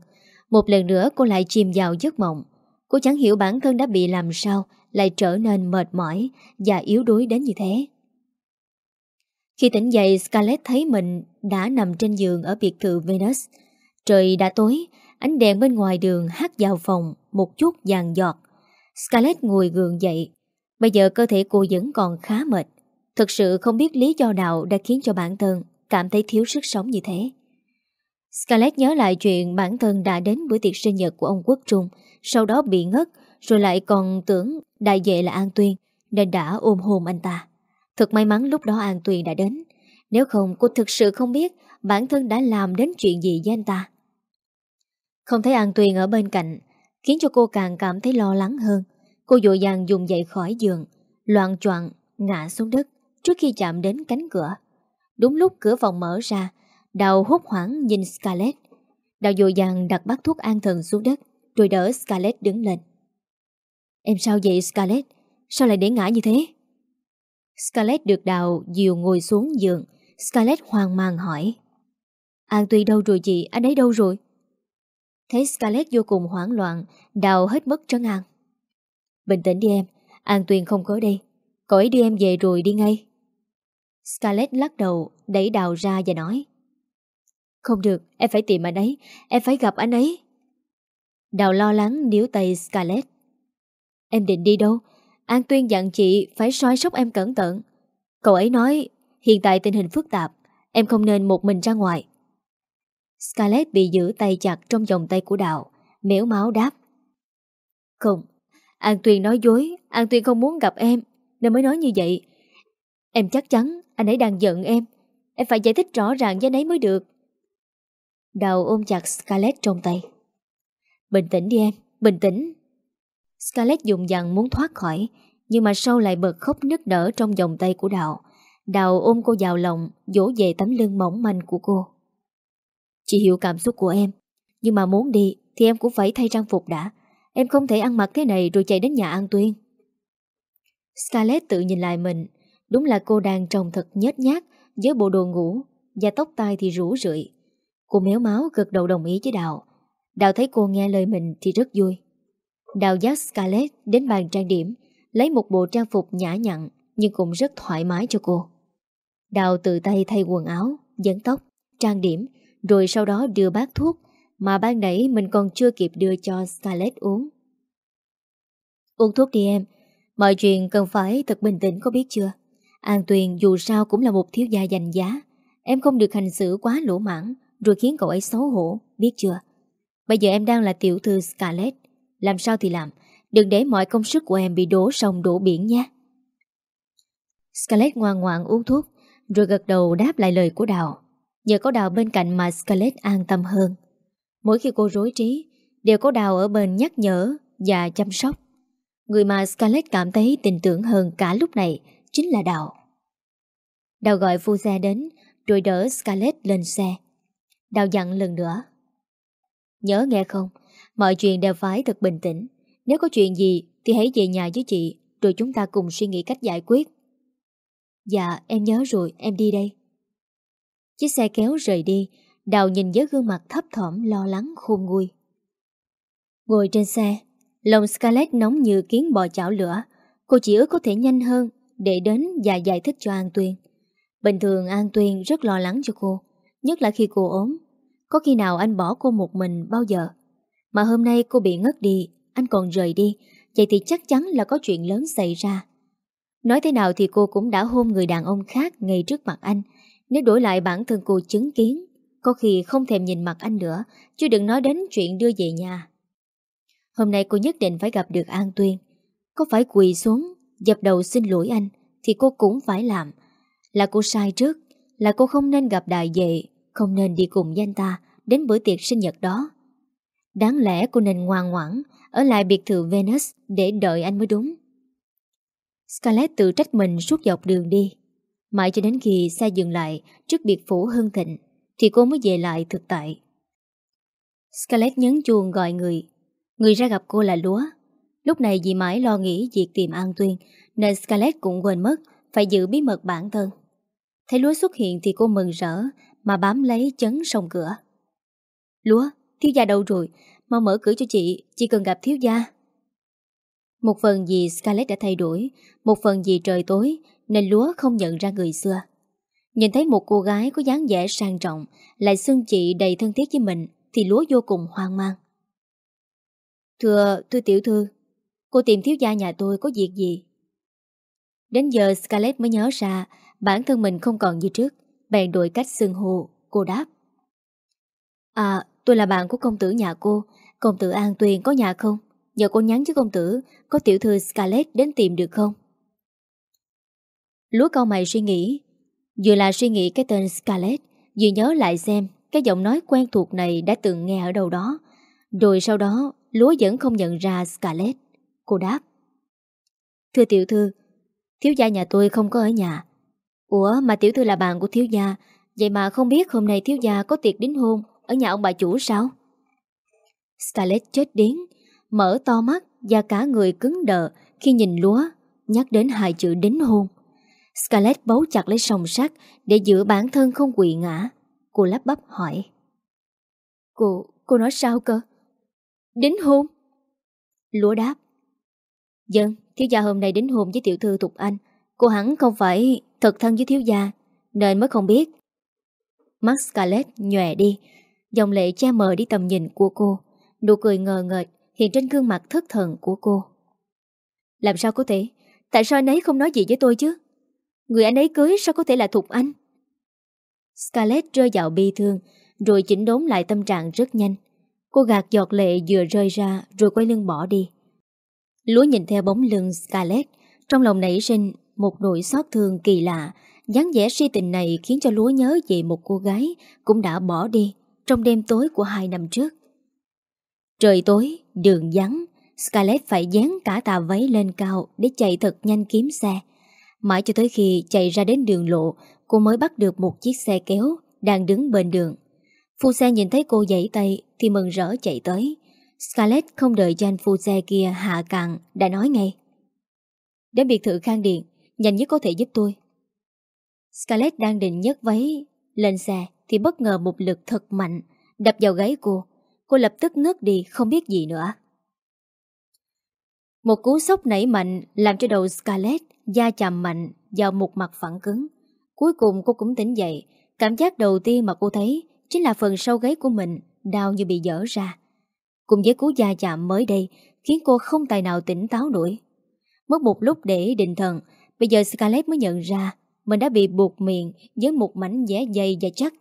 Một lần nữa cô lại chìm vào giấc mộng. Cô chẳng hiểu bản thân đã bị làm sao lại trở nên mệt mỏi và yếu đuối đến như thế. Khi tỉnh dậy Scarlett thấy mình đã nằm trên giường ở biệt thự Venus. Trời đã tối, ánh đèn bên ngoài đường hát vào phòng một chút vàng giọt. Scarlett ngồi gượng dậy. Bây giờ cơ thể cô vẫn còn khá mệt. Thực sự không biết lý do nào đã khiến cho bản thân cảm thấy thiếu sức sống như thế. Scarlett nhớ lại chuyện bản thân đã đến bữa tiệc sinh nhật của ông Quốc Trung, sau đó bị ngất, rồi lại còn tưởng đại vệ là An Tuyên, nên đã ôm hôn anh ta. Thật may mắn lúc đó An Tuyền đã đến. Nếu không cô thực sự không biết Bản thân đã làm đến chuyện gì với anh ta. Không thấy An Tuyền ở bên cạnh Khiến cho cô càng cảm thấy lo lắng hơn. Cô dội dàng dùng dậy khỏi giường Loạn choạng ngã xuống đất Trước khi chạm đến cánh cửa. Đúng lúc cửa phòng mở ra Đào hốt hoảng nhìn Scarlett. Đào dội dàng đặt bát thuốc an thần xuống đất Rồi đỡ Scarlett đứng lên. Em sao vậy Scarlett? Sao lại để ngã như thế? Scarlett được đào dìu ngồi xuống giường. Scarlett hoang mang hỏi. An Tuy đâu rồi chị, anh ấy đâu rồi? Thấy Scarlett vô cùng hoảng loạn Đào hết mất trấn an. Bình tĩnh đi em An Tuyền không có đây. Cậu ấy đưa em về rồi đi ngay. Scarlett lắc đầu Đẩy đào ra và nói. Không được, em phải tìm anh ấy Em phải gặp anh ấy. Đào lo lắng níu tay Scarlett. Em định đi đâu An Tuyên dặn chị phải soi sóc em cẩn thận. Cậu ấy nói hiện tại tình hình phức tạp, em không nên một mình ra ngoài. Scarlett bị giữ tay chặt trong vòng tay của Đạo, mếu máu đáp. Không, An Tuyên nói dối, An Tuyên không muốn gặp em, nên mới nói như vậy. Em chắc chắn anh ấy đang giận em, em phải giải thích rõ ràng với anh ấy mới được. Đào ôm chặt Scarlett trong tay. Bình tĩnh đi em, bình tĩnh. Scarlett dùng dằn muốn thoát khỏi, Nhưng mà sau lại bật khóc nức nở trong vòng tay của Đào. Đào ôm cô vào lòng Dỗ về tấm lưng mỏng manh của cô. Chị hiểu cảm xúc của em, Nhưng mà muốn đi Thì em cũng phải thay trang phục đã. Em không thể ăn mặc thế này rồi chạy đến nhà An Tuyên. Scarlett tự nhìn lại mình. Đúng là cô đang trông thật nhét nhát Với bộ đồ ngủ Và tóc tai thì rủ rượi. Cô méo máu gật đầu đồng ý với Đào. Đào thấy cô nghe lời mình thì rất vui. Đào giác Scarlett đến bàn trang điểm, lấy một bộ trang phục nhã nhặn nhưng cũng rất thoải mái cho cô. Đào tự tay thay quần áo, dấn tóc, trang điểm, rồi sau đó đưa bát thuốc mà ban nãy mình còn chưa kịp đưa cho Scarlett uống. Uống thuốc đi em, Mọi chuyện cần phải thật bình tĩnh có biết chưa? An Tuyền dù sao cũng là một thiếu gia danh giá. Em không được hành xử quá lỗ mãn rồi khiến cậu ấy xấu hổ, biết chưa? Bây giờ em đang là tiểu thư Scarlett. Làm sao thì làm. Đừng để mọi công sức của em bị đổ sông đổ biển nha. Scarlett ngoan ngoãn uống thuốc rồi gật đầu đáp lại lời của Đào. Nhờ có Đào bên cạnh mà Scarlett an tâm hơn. Mỗi khi cô rối trí, đều có Đào ở bên nhắc nhở và chăm sóc. Người mà Scarlett cảm thấy tình tưởng hơn cả lúc này chính là Đào. Đào gọi phu xe đến rồi đỡ Scarlett lên xe. Đào dặn lần nữa. Nhớ nghe không, mọi chuyện đều phải thật bình tĩnh. Nếu có chuyện gì thì hãy về nhà với chị rồi chúng ta cùng suy nghĩ cách giải quyết. Dạ, em nhớ rồi, em đi đây. Chiếc xe kéo rời đi, Đào nhìn với gương mặt thấp thỏm lo lắng khôn nguôi. Ngồi trên xe, lòng Scarlett nóng như kiến bò chảo lửa. Cô chỉ ước có thể nhanh hơn để đến và giải thích cho An Tuyên. Bình thường An Tuyên rất lo lắng cho cô, nhất là khi cô ốm. Có khi nào anh bỏ cô một mình bao giờ? Mà hôm nay cô bị ngất đi, anh còn rời đi, vậy thì chắc chắn là có chuyện lớn xảy ra. Nói thế nào thì cô cũng đã hôn người đàn ông khác ngay trước mặt anh. Nếu đổi lại bản thân cô chứng kiến, có khi không thèm nhìn mặt anh nữa, chứ đừng nói đến chuyện đưa về nhà. Hôm nay cô nhất định phải gặp được An Tuyên. Có phải quỳ xuống, dập đầu xin lỗi anh, thì cô cũng phải làm. Là cô sai trước, là cô không nên gặp đại vệ, không nên đi cùng với anh ta đến bữa tiệc sinh nhật đó. Đáng lẽ cô nên ngoan ngoãn, ở lại biệt thự Venus để đợi anh mới đúng. Scarlett tự trách mình suốt dọc đường đi. Mãi cho đến khi xe dừng lại trước biệt phủ Hưng Thịnh thì cô mới về lại thực tại. Scarlett nhấn chuông gọi người. Người ra gặp cô là Lúa. Lúc này dì mãi lo nghĩ việc tìm An Tuyên nên Scarlett cũng quên mất phải giữ bí mật bản thân. Thấy Lúa xuất hiện thì cô mừng rỡ mà bám lấy chấn sông cửa. Lúa, thiếu gia đâu rồi? Mau mở cửa cho chị, chị cần gặp thiếu gia. Một phần vì Scarlett đã thay đổi, một phần vì trời tối nên Lúa không nhận ra người xưa. Nhìn thấy một cô gái có dáng vẻ sang trọng, lại xưng chị đầy thân thiết với mình, thì Lúa vô cùng hoang mang. Thưa, thưa tiểu thư, cô tìm thiếu gia nhà tôi có việc gì? Đến giờ Scarlett mới nhớ ra bản thân mình không còn như trước, bèn đổi cách xưng hô, cô đáp. À, tôi là bạn của công tử nhà cô, công tử An Tuyền có nhà không? Nhờ cô nhắn cho công tử Có tiểu thư Scarlett đến tìm được không? Lúa câu mày suy nghĩ. Vừa là suy nghĩ cái tên Scarlett Vừa nhớ lại xem Cái giọng nói quen thuộc này đã từng nghe ở đâu đó. Rồi sau đó Lúa vẫn không nhận ra Scarlett. Cô đáp. Thưa tiểu thư Thiếu gia nhà tôi không có ở nhà. Ủa mà tiểu thư là bạn của thiếu gia Vậy mà không biết hôm nay thiếu gia có tiệc đính hôn ở nhà ông bà chủ sao Scarlett chết điến mở to mắt và cả người cứng đờ khi nhìn lúa, nhắc đến hai chữ đính hôn. Scarlett bấu chặt lấy sòng sắt để giữ bản thân không quỵ ngã. Cô lắp bắp hỏi. Cô, cô nói sao cơ? Đính hôn? Lúa đáp. Dân, thiếu gia hôm nay đính hôn với tiểu thư Tục Anh. Cô hẳn không phải thật thân với thiếu gia, nên mới không biết. Mắt Scarlett nhòe đi, dòng lệ che mờ đi tầm nhìn của cô. Nụ cười ngờ ngợt hiện trên gương mặt thất thần của cô. Làm sao có thể? Tại sao anh ấy không nói gì với tôi chứ? Người anh ấy cưới sao có thể là Thục Anh? Scarlett rơi vào bi thương, rồi chỉnh đốn lại tâm trạng rất nhanh. Cô gạt giọt lệ vừa rơi ra rồi quay lưng bỏ đi. Lúa nhìn theo bóng lưng Scarlett, trong lòng nảy sinh một nỗi xót thương kỳ lạ. dáng vẻ si tình này khiến cho Lúa nhớ về một cô gái cũng đã bỏ đi trong đêm tối của hai năm trước. Trời tối, đường vắng, Scarlett phải dán cả tà váy lên cao để chạy thật nhanh kiếm xe. Mãi cho tới khi chạy ra đến đường lộ, cô mới bắt được một chiếc xe kéo đang đứng bên đường. Phu xe nhìn thấy cô dãy tay thì mừng rỡ chạy tới. Scarlett không đợi cho anh phu xe kia hạ cạn, đã nói ngay. Đến biệt thự khang điện, nhanh nhất có thể giúp tôi. Scarlett đang định nhấc váy lên xe thì bất ngờ một lực thật mạnh đập vào gáy cô. Cô lập tức ngất đi, không biết gì nữa. Một cú sốc nảy mạnh Làm cho đầu Scarlett Da chạm mạnh vào một mặt phẳng cứng. Cuối cùng cô cũng tỉnh dậy. Cảm giác đầu tiên mà cô thấy Chính là phần sau gáy của mình Đau như bị dở ra. Cùng với cú da chạm mới đây, Khiến cô không tài nào tỉnh táo nổi. Mất một lúc để định thần, Bây giờ Scarlett mới nhận ra Mình đã bị buộc miệng với một mảnh vẽ dày và chắc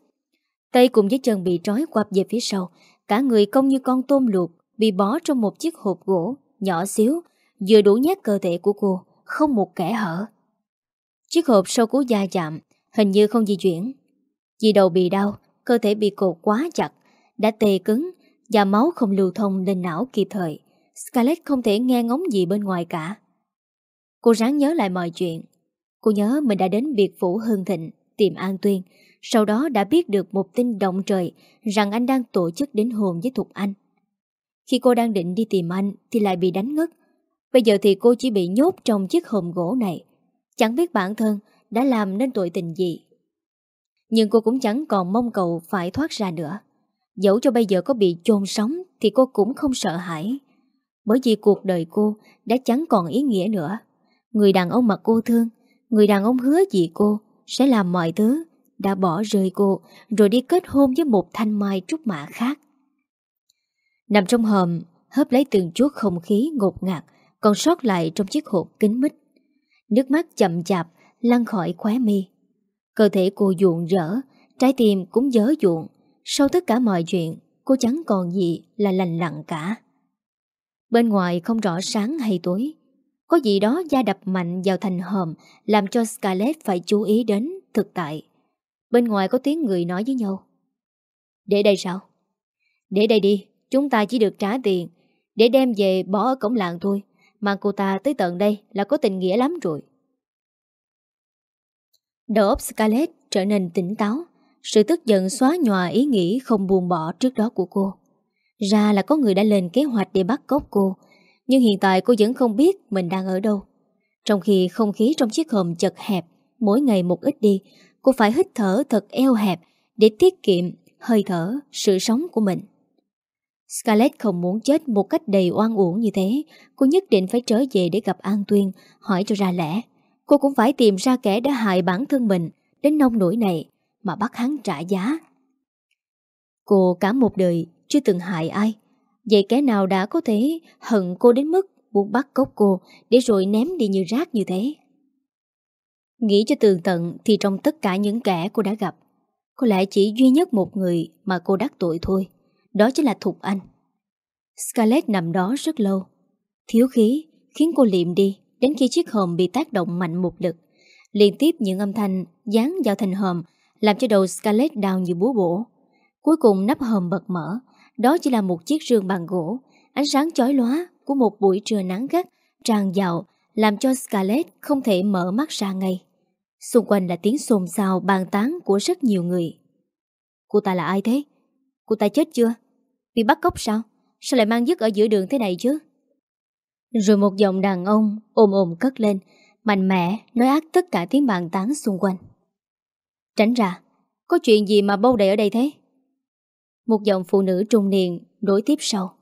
Tay cùng với chân bị trói quặp về phía sau. Cả người cong như con tôm luộc, Bị bó trong một chiếc hộp gỗ, Nhỏ xíu, Vừa đủ nhét cơ thể của cô, Không một kẻ hở. Chiếc hộp sau cú da chạm, Hình như không di chuyển. Vì đầu bị đau, Cơ thể bị cột quá chặt, Đã tê cứng Và máu không lưu thông lên não kịp thời. Scarlett không thể nghe ngóng gì bên ngoài cả. Cô ráng nhớ lại mọi chuyện. Cô nhớ mình đã đến biệt phủ hương Thịnh, Tìm An Tuyên sau đó đã biết được một tin động trời Rằng anh đang tổ chức đến hồn với Thục Anh. Khi cô đang định đi tìm anh Thì lại bị đánh ngất. Bây giờ thì cô chỉ bị nhốt trong chiếc hòm gỗ này. Chẳng biết bản thân Đã làm nên tội tình gì. Nhưng cô cũng chẳng còn mong cầu Phải thoát ra nữa. Dẫu cho bây giờ có bị chôn sống Thì cô cũng không sợ hãi. Bởi vì cuộc đời cô Đã chẳng còn ý nghĩa nữa. Người đàn ông mà cô thương, Người đàn ông hứa gì cô Sẽ làm mọi thứ đã bỏ rơi cô, Rồi đi kết hôn với một thanh mai trúc mã khác. Nằm trong hòm, Hớp lấy từng chút không khí ngột ngạt, Còn sót lại trong chiếc hộp kính mít. Nước mắt chậm chạp, Lăn khỏi khóe mi. Cơ thể cô ruộng rỡ, Trái tim cũng dớ ruộng Sau tất cả mọi chuyện, Cô chẳng còn gì là lành lặng cả. Bên ngoài không rõ sáng hay tối. Có gì đó da đập mạnh vào thành hòm, làm cho Scarlett phải chú ý đến thực tại. Bên ngoài có tiếng người nói với nhau. Để đây sao? Để đây đi, chúng ta chỉ được trả tiền để đem về bỏ ở cổng làng thôi. Mà cô ta tới tận đây là có tình nghĩa lắm rồi. Đầu óc Scarlett trở nên tỉnh táo. Sự tức giận xóa nhòa ý nghĩ không buồn bỏ trước đó của cô. Ra là có người đã lên kế hoạch để bắt cóc cô nhưng hiện tại cô vẫn không biết mình đang ở đâu Trong khi không khí trong chiếc hòm chật hẹp Mỗi ngày một ít đi Cô phải hít thở thật eo hẹp Để tiết kiệm hơi thở, Sự sống của mình. Scarlett không muốn chết một cách đầy oan uổng như thế. Cô nhất định phải trở về để gặp An Tuyên, Hỏi cho ra lẽ. Cô cũng phải tìm ra kẻ đã hại bản thân mình Đến nông nỗi này Mà bắt hắn trả giá. Cô cả một đời chưa từng hại ai. Vậy kẻ nào đã có thể hận cô đến mức muốn bắt cóc cô để rồi ném đi như rác như thế? Nghĩ cho tường tận thì trong tất cả những kẻ cô đã gặp, có lẽ chỉ duy nhất một người mà cô đắc tội thôi. Đó chính là Thục Anh. Scarlett nằm đó rất lâu. Thiếu khí khiến cô liệm đi đến khi chiếc hòm bị tác động mạnh một lực. Liên tiếp những âm thanh dán vào thành hòm làm cho đầu Scarlett đau như búa bổ. Cuối cùng nắp hòm bật mở đó chỉ là một chiếc rương bằng gỗ, ánh sáng chói lóa của một buổi trưa nắng gắt tràn vào làm cho Scarlett không thể mở mắt ra ngay. Xung quanh là tiếng xôn xao bàn tán của rất nhiều người. Cô ta là ai thế? Cô ta chết chưa? Bị bắt cóc sao? Sao lại mang dứt ở giữa đường thế này chứ? Rồi một giọng đàn ông ôm ôm cất lên, mạnh mẽ nói ác tất cả tiếng bàn tán xung quanh. Tránh ra, có chuyện gì mà bâu đầy ở đây thế? Một giọng phụ nữ trung niên đối tiếp sau.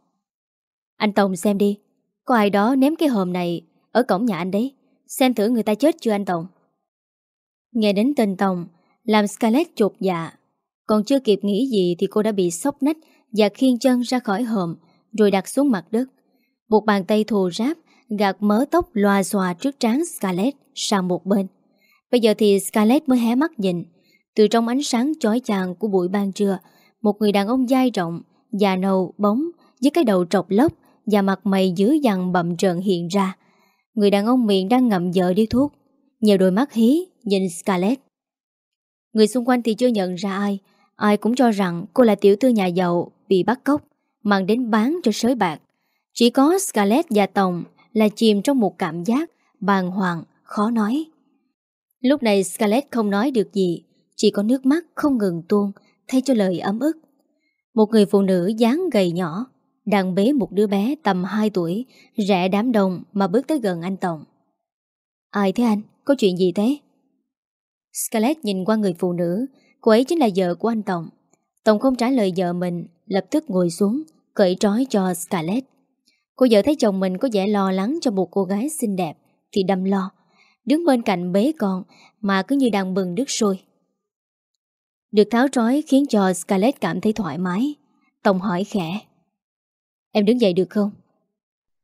Anh Tòng xem đi, có ai đó ném cái hòm này ở cổng nhà anh đấy. Xem thử người ta chết chưa anh Tòng. Nghe đến tên Tòng, làm Scarlett chột dạ. Còn chưa kịp nghĩ gì thì cô đã bị sốc nách và khiên chân ra khỏi hòm rồi đặt xuống mặt đất. Một bàn tay thù ráp gạt mớ tóc loa xòa trước trán Scarlett sang một bên. Bây giờ thì Scarlett mới hé mắt nhìn. Từ trong ánh sáng chói chang của buổi ban trưa, một người đàn ông dai rộng, già nâu, bóng, với cái đầu trọc lóc và mặt mày dữ dằn bậm trợn hiện ra. Người đàn ông miệng đang ngậm vợ điếu thuốc, nhiều đôi mắt hí nhìn Scarlett. Người xung quanh thì chưa nhận ra ai, ai cũng cho rằng cô là tiểu thư nhà giàu bị bắt cóc, mang đến bán cho sới bạc. Chỉ có Scarlett và Tòng là chìm trong một cảm giác bàng hoàng, khó nói. Lúc này Scarlett không nói được gì, chỉ có nước mắt không ngừng tuôn, thay cho lời ấm ức. Một người phụ nữ dáng gầy nhỏ, đang bế một đứa bé tầm 2 tuổi, rẽ đám đông mà bước tới gần anh Tổng. Ai thế anh? Có chuyện gì thế? Scarlett nhìn qua người phụ nữ, cô ấy chính là vợ của anh Tổng. Tổng không trả lời vợ mình, lập tức ngồi xuống, cởi trói cho Scarlett. Cô vợ thấy chồng mình có vẻ lo lắng cho một cô gái xinh đẹp, thì đâm lo. Đứng bên cạnh bế con mà cứ như đang bừng nước sôi. Được tháo trói khiến cho Scarlett cảm thấy thoải mái. Tổng hỏi khẽ. Em đứng dậy được không?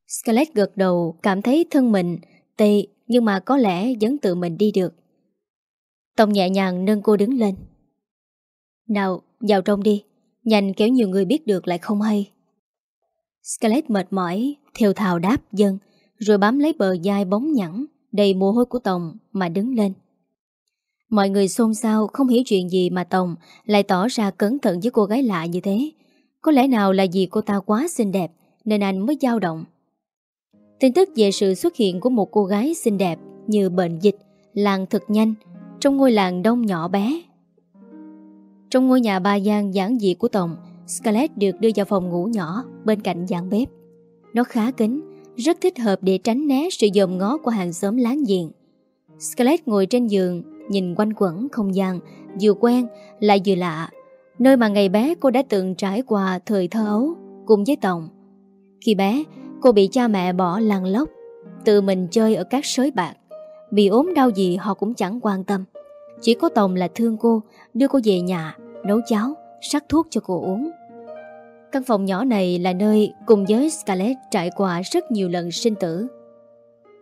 Scarlett gật đầu cảm thấy thân mình tê nhưng mà có lẽ vẫn tự mình đi được Tông nhẹ nhàng nâng cô đứng lên Nào, vào trong đi, Nhanh kéo nhiều người biết được lại không hay Scarlett mệt mỏi Theo thào đáp dân, Rồi bám lấy bờ dai bóng nhẵn, Đầy mồ hôi của Tòng mà đứng lên Mọi người xôn xao, không hiểu chuyện gì mà Tòng lại tỏ ra cẩn thận với cô gái lạ như thế. Có lẽ nào là vì cô ta quá xinh đẹp, nên anh mới dao động. Tin tức về sự xuất hiện của một cô gái xinh đẹp như bệnh dịch, làng thực nhanh trong ngôi làng đông nhỏ bé. Trong ngôi nhà ba gian giản dị của tổng Scarlett được đưa vào phòng ngủ nhỏ bên cạnh giảng bếp. Nó khá kín, rất thích hợp để tránh né sự dòm ngó của hàng xóm láng giềng. Scarlett ngồi trên giường nhìn quanh quẩn không gian, vừa quen lại vừa lạ, nơi mà ngày bé cô đã từng trải qua thời thơ ấu cùng với tổng Khi bé, cô bị cha mẹ bỏ lăn lóc, tự mình chơi ở các sới bạc. Bị ốm đau gì họ cũng chẳng quan tâm. Chỉ có Tòng là thương cô, đưa cô về nhà, nấu cháo, sắc thuốc cho cô uống. Căn phòng nhỏ này là nơi cùng với Scarlett trải qua rất nhiều lần sinh tử.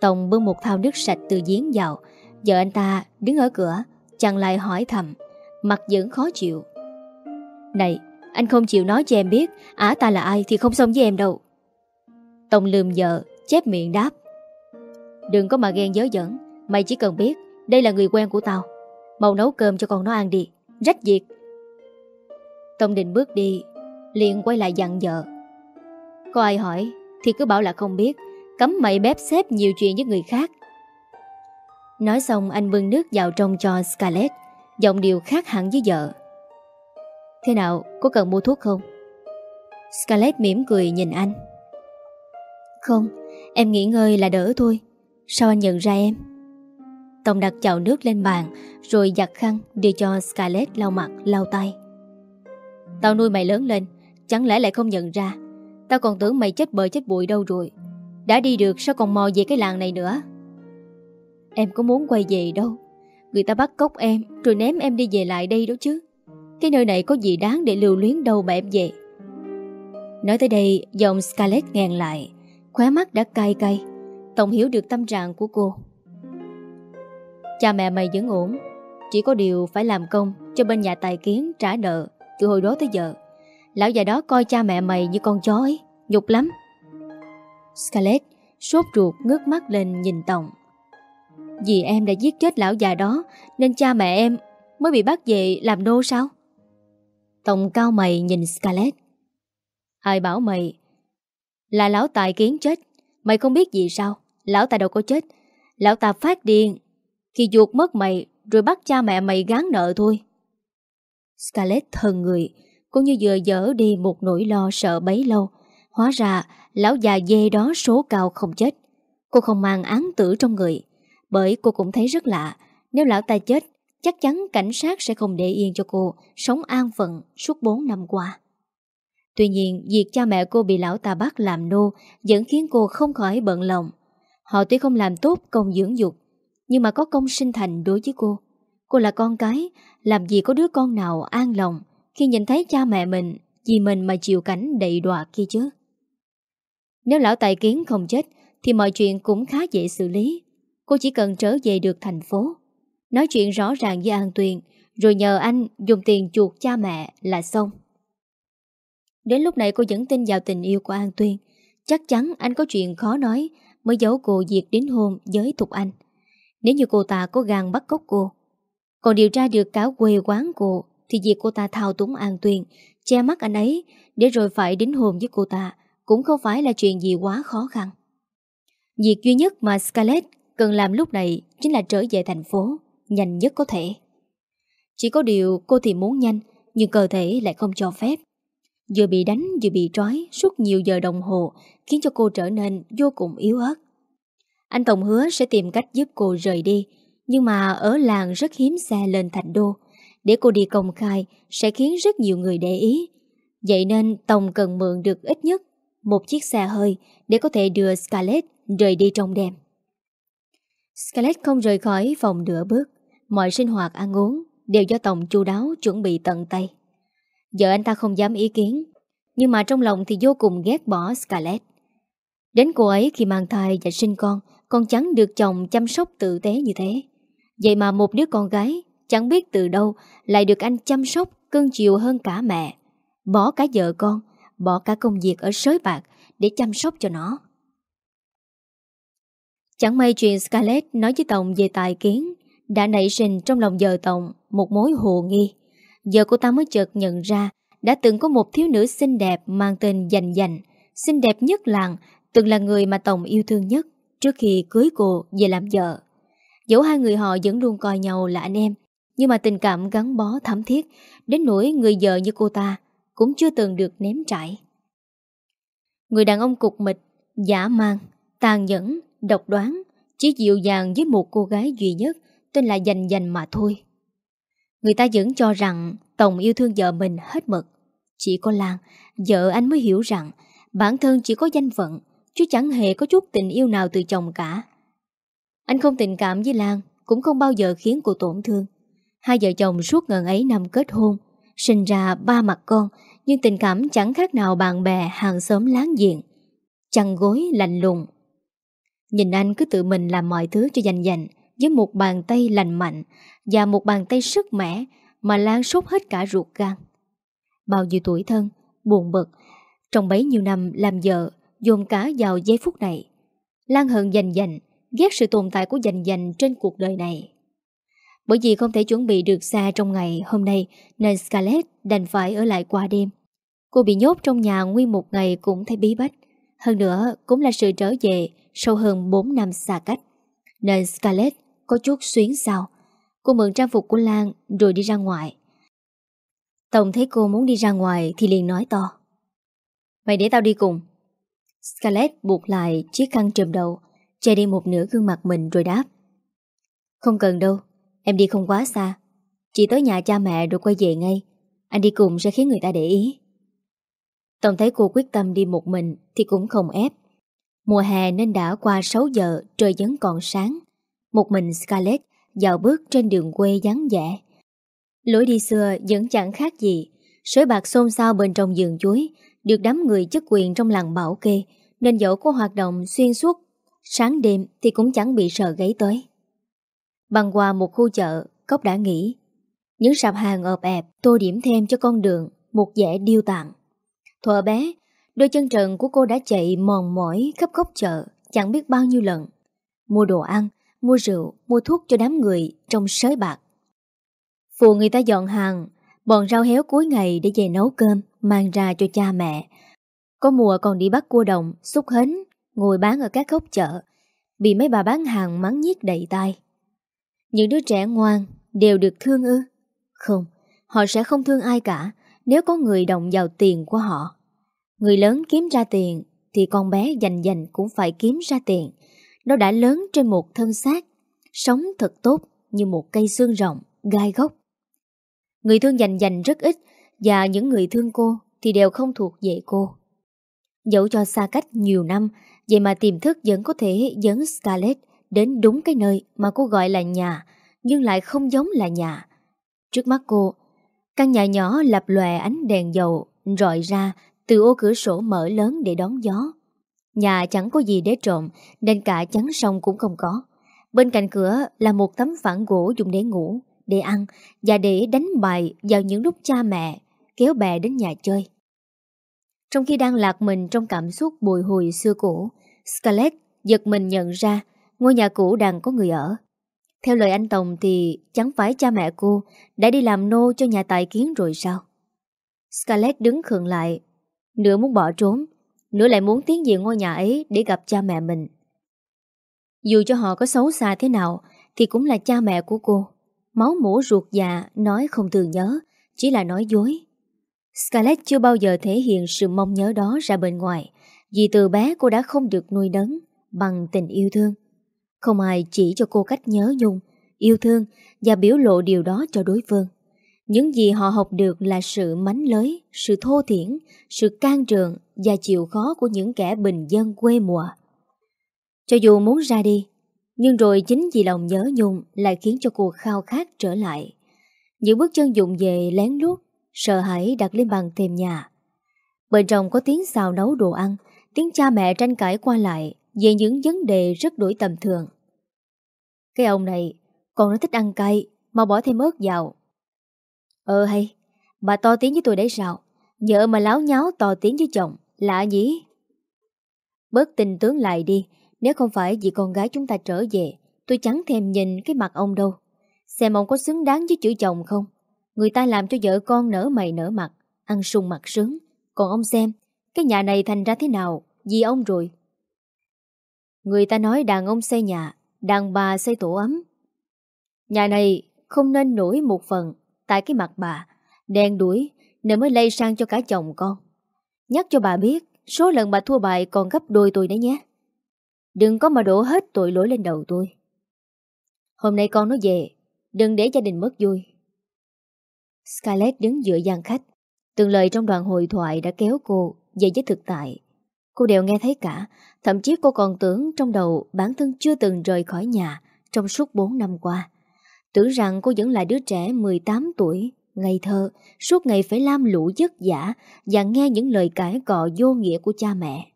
Tòng bưng một thao nước sạch từ giếng vào, Giờ anh ta đứng ở cửa chẳng lại hỏi thầm Mặt vẫn khó chịu Này anh không chịu nói cho em biết Ả ta là ai thì không xong với em đâu Tông lườm vợ Chép miệng đáp. Đừng có mà ghen dớ dẫn Mày chỉ cần biết Đây là người quen của tao. Mau nấu cơm cho con nó ăn đi Rách việc. Tông định bước đi liền quay lại dặn vợ. Có ai hỏi Thì cứ bảo là không biết Cấm mày bếp xếp nhiều chuyện với người khác. Nói xong anh bưng nước vào trong cho Scarlett Giọng điều khác hẳn với vợ. Thế nào, có cần mua thuốc không? Scarlett mỉm cười nhìn anh. Không, em nghỉ ngơi là đỡ thôi. Sao anh nhận ra em? Tông đặt chậu nước lên bàn Rồi giặt khăn đưa cho Scarlett lau mặt, lau tay. Tao nuôi mày lớn lên Chẳng lẽ lại không nhận ra? Tao còn tưởng mày chết bờ chết bụi đâu rồi. Đã đi được sao còn mò về cái làng này nữa? Em có muốn quay về đâu? Người ta bắt cóc em Rồi ném em đi về lại đây đó chứ. Cái nơi này có gì đáng để lưu luyến đâu mà em về? Nói tới đây Giọng Scarlett ngàn lại. Khóe mắt đã cay cay. Tổng hiểu được tâm trạng của cô. Cha mẹ mày vẫn ổn, Chỉ có điều phải làm công Cho bên nhà tài kiến trả nợ Từ hồi đó tới giờ. Lão già đó coi cha mẹ mày như con chó ấy, Nhục lắm. Scarlett sốt ruột ngước mắt lên nhìn Tổng vì em đã giết chết lão già đó, Nên cha mẹ em mới bị bắt về làm nô sao? Tổng cao mày nhìn Scarlett. Ai bảo mày là lão tài kiến chết. Mày không biết gì sao? Lão ta đâu có chết. Lão ta phát điên. Khi ruột mất mày, Rồi bắt cha mẹ mày gán nợ thôi. Scarlett thần người. Cũng như vừa dỡ đi một nỗi lo sợ bấy lâu. Hóa ra, Lão già dê đó số cao không chết. Cô không mang án tử trong người. Bởi cô cũng thấy rất lạ. Nếu lão ta chết, Chắc chắn cảnh sát sẽ không để yên cho cô Sống an phận suốt 4 năm qua. Tuy nhiên, Việc cha mẹ cô bị lão ta bắt làm nô Vẫn khiến cô không khỏi bận lòng. Họ tuy không làm tốt công dưỡng dục, Nhưng mà có công sinh thành đối với cô. Cô là con cái, Làm gì có đứa con nào an lòng Khi nhìn thấy cha mẹ mình Vì mình mà chịu cảnh đầy đọa kia chứ. Nếu lão tài kiến không chết, Thì mọi chuyện cũng khá dễ xử lý. Cô chỉ cần trở về được thành phố. Nói chuyện rõ ràng với An Tuyền, Rồi nhờ anh dùng tiền chuột cha mẹ là xong. Đến lúc này cô vẫn tin vào tình yêu của An Tuyên Chắc chắn anh có chuyện khó nói Mới giấu cô diệt đến hôn với Thục Anh Nếu như cô ta có gan bắt cóc cô, Còn điều tra được cả quê quán cô, Thì việc cô ta thao túng An Tuyên, Che mắt anh ấy Để rồi phải đến hôn với cô ta Cũng không phải là chuyện gì quá khó khăn Việc duy nhất mà Scarlett cần làm lúc này chính là trở về thành phố, nhanh nhất có thể. Chỉ có điều cô thì muốn nhanh, nhưng cơ thể lại không cho phép. Vừa bị đánh, vừa bị trói, suốt nhiều giờ đồng hồ, khiến cho cô trở nên vô cùng yếu ớt. Anh Tổng hứa sẽ tìm cách giúp cô rời đi, nhưng mà ở làng rất hiếm xe lên thành đô. Để cô đi công khai, sẽ khiến rất nhiều người để ý. Vậy nên Tổng cần mượn được ít nhất một chiếc xe hơi để có thể đưa Scarlett rời đi trong đêm. Scarlett không rời khỏi phòng nửa bước Mọi sinh hoạt ăn uống Đều do Tổng chu đáo chuẩn bị tận tay Giờ anh ta không dám ý kiến, Nhưng mà trong lòng thì vô cùng ghét bỏ Scarlett. Đến cô ấy khi mang thai và sinh con Con chẳng được chồng chăm sóc tử tế như thế. Vậy mà một đứa con gái, Chẳng biết từ đâu Lại được anh chăm sóc cưng chiều hơn cả mẹ. Bỏ cả vợ con, Bỏ cả công việc ở sới bạc Để chăm sóc cho nó. Chẳng may chuyện Scarlett nói với Tổng về tài kiến Đã nảy sinh trong lòng vợ Tổng Một mối hồ nghi. Giờ cô ta mới chợt nhận ra Đã từng có một thiếu nữ xinh đẹp Mang tên dành dành. Xinh đẹp nhất làng Từng là người mà Tổng yêu thương nhất Trước khi cưới cô về làm vợ. Dẫu hai người họ vẫn luôn coi nhau là anh em Nhưng mà tình cảm gắn bó thắm thiết Đến nỗi người vợ như cô ta Cũng chưa từng được ném trải. Người đàn ông cục mịch Giả mang, tàn nhẫn, độc đoán Chỉ dịu dàng với một cô gái duy nhất Tên là dành dành mà thôi. Người ta vẫn cho rằng Tổng yêu thương vợ mình hết mực. Chỉ có Lan, Vợ anh mới hiểu rằng Bản thân chỉ có danh phận, Chứ chẳng hề có chút tình yêu nào từ chồng cả. Anh không tình cảm với Lan, Cũng không bao giờ khiến cô tổn thương. Hai vợ chồng suốt ngần ấy năm kết hôn, Sinh ra ba mặt con, Nhưng tình cảm chẳng khác nào bạn bè Hàng xóm láng giềng, Chăn gối lạnh lùng. Nhìn anh cứ tự mình làm mọi thứ cho dành dành với một bàn tay lành mạnh Và một bàn tay sức mẻ Mà Lan sốt hết cả ruột gan. Bao nhiêu tuổi thân, Buồn bực, Trong bấy nhiêu năm làm vợ, Dồn cả vào giây phút này, Lan hận dành dành, Ghét sự tồn tại của dành dành trên cuộc đời này. Bởi vì không thể chuẩn bị được xa trong ngày hôm nay, Nên Scarlett đành phải ở lại qua đêm. Cô bị nhốt trong nhà nguyên một ngày cũng thấy bí bách. Hơn nữa, cũng là sự trở về Sau hơn 4 năm xa cách, Nên Scarlett có chút xuyến sao Cô mượn trang phục của Lan Rồi đi ra ngoài. Tổng thấy cô muốn đi ra ngoài Thì liền nói to. Mày để tao đi cùng. Scarlett buộc lại chiếc khăn trùm đầu, Che đi một nửa gương mặt mình rồi đáp. Không cần đâu, Em đi không quá xa. Chỉ tới nhà cha mẹ rồi quay về ngay. Anh đi cùng sẽ khiến người ta để ý. Tổng thấy cô quyết tâm đi một mình Thì cũng không ép. Mùa hè nên đã qua 6 giờ, Trời vẫn còn sáng. Một mình Scarlett dạo bước trên đường quê vắng vẻ. Lối đi xưa vẫn chẳng khác gì. Sới bạc xôn xao bên trong giường chuối Được đám người chức quyền trong làng bảo kê Nên dẫu có hoạt động xuyên suốt Sáng đêm thì cũng chẳng bị sợ gáy tới. Băng qua một khu chợ Cốc đã nghĩ Những sạp hàng ợp ẹp tô điểm thêm cho con đường Một vẻ điêu tạng Thuở bé Đôi chân trần của cô đã chạy mòn mỏi khắp góc chợ Chẳng biết bao nhiêu lần. Mua đồ ăn, mua rượu, mua thuốc cho đám người trong sới bạc. Phụ người ta dọn hàng Bọn rau héo cuối ngày để về nấu cơm Mang ra cho cha mẹ. Có mùa còn đi bắt cua đồng Xúc hến Ngồi bán ở các góc chợ Bị mấy bà bán hàng mắng nhiếc đầy tay Những đứa trẻ ngoan Đều được thương ư? Không, họ sẽ không thương ai cả Nếu có người động vào tiền của họ. Người lớn kiếm ra tiền Thì con bé dành dành cũng phải kiếm ra tiền. Nó đã lớn trên một thân xác Sống thật tốt Như một cây xương rộng, gai góc. Người thương dành dành rất ít Và những người thương cô Thì đều không thuộc về cô. Dẫu cho xa cách nhiều năm Vậy mà tiềm thức vẫn có thể dẫn Scarlett Đến đúng cái nơi mà cô gọi là nhà Nhưng lại không giống là nhà. Trước mắt cô Căn nhà nhỏ lập lòe ánh đèn dầu Rọi ra từ ô cửa sổ mở lớn để đón gió. Nhà chẳng có gì để trộm Nên cả chắn sông cũng không có Bên cạnh cửa là một tấm phản gỗ dùng để ngủ để ăn và để đánh bài vào những lúc cha mẹ kéo bè đến nhà chơi. Trong khi đang lạc mình trong cảm xúc bồi hồi xưa cũ, Scarlett giật mình nhận ra ngôi nhà cũ đang có người ở. Theo lời anh Tòng thì chẳng phải cha mẹ cô đã đi làm nô cho nhà tài kiến rồi sao? Scarlett đứng khựng lại, nửa muốn bỏ trốn, nữa lại muốn tiến về ngôi nhà ấy để gặp cha mẹ mình. Dù cho họ có xấu xa thế nào, thì cũng là cha mẹ của cô. Máu mũ ruột già, nói không thường nhớ, Chỉ là nói dối Scarlett chưa bao giờ thể hiện sự mong nhớ đó ra bên ngoài, Vì từ bé cô đã không được nuôi nấng Bằng tình yêu thương Không ai chỉ cho cô cách nhớ nhung, Yêu thương và biểu lộ điều đó cho đối phương Những gì họ học được là sự mánh lới, Sự thô thiển, Sự can trường và chịu khó của những kẻ bình dân quê mùa Cho dù muốn ra đi nhưng rồi chính vì lòng nhớ nhung lại khiến cho cô khao khát trở lại. Những bước chân dụng về lén lút, sợ hãi đặt lên bàn thềm nhà. Bên trong có tiếng xào nấu đồ ăn, tiếng cha mẹ tranh cãi qua lại về những vấn đề rất đổi tầm thường. Cái ông này, còn nó thích ăn cay, mà bỏ thêm ớt vào. Ờ hay, bà to tiếng với tôi đấy sao? Nhớ mà láo nháo to tiếng với chồng, lạ gì? Bớt tình tướng lại đi, nếu không phải vì con gái chúng ta trở về, tôi chẳng thèm nhìn cái mặt ông đâu. Xem ông có xứng đáng với chữ chồng không? Người ta làm cho vợ con nở mày nở mặt, ăn sung mặt sướng. Còn ông xem, cái nhà này thành ra thế nào, vì ông rồi. Người ta nói đàn ông xây nhà, đàn bà xây tổ ấm. Nhà này không nên nổi một phần tại cái mặt bà, đen đuổi nên mới lây sang cho cả chồng con. Nhắc cho bà biết, số lần bà thua bài còn gấp đôi tôi đấy nhé. Đừng có mà đổ hết tội lỗi lên đầu tôi. Hôm nay con nó về, đừng để gia đình mất vui. Scarlett đứng giữa gian khách. Từng lời trong đoạn hội thoại đã kéo cô về với thực tại. Cô đều nghe thấy cả, thậm chí cô còn tưởng trong đầu bản thân chưa từng rời khỏi nhà trong suốt 4 năm qua. Tưởng rằng cô vẫn là đứa trẻ 18 tuổi, ngây thơ, suốt ngày phải lam lũ giấc giả và nghe những lời cãi cọ vô nghĩa của cha mẹ.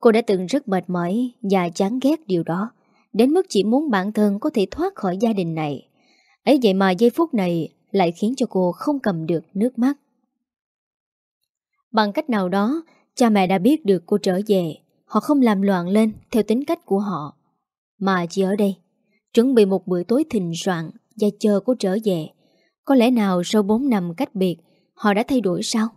Cô đã từng rất mệt mỏi và chán ghét điều đó, đến mức chỉ muốn bản thân có thể thoát khỏi gia đình này. ấy vậy mà giây phút này lại khiến cho cô không cầm được nước mắt. Bằng cách nào đó, cha mẹ đã biết được cô trở về, họ không làm loạn lên theo tính cách của họ, mà chỉ ở đây, chuẩn bị một bữa tối thịnh soạn và chờ cô trở về. Có lẽ nào sau 4 năm cách biệt, họ đã thay đổi sao?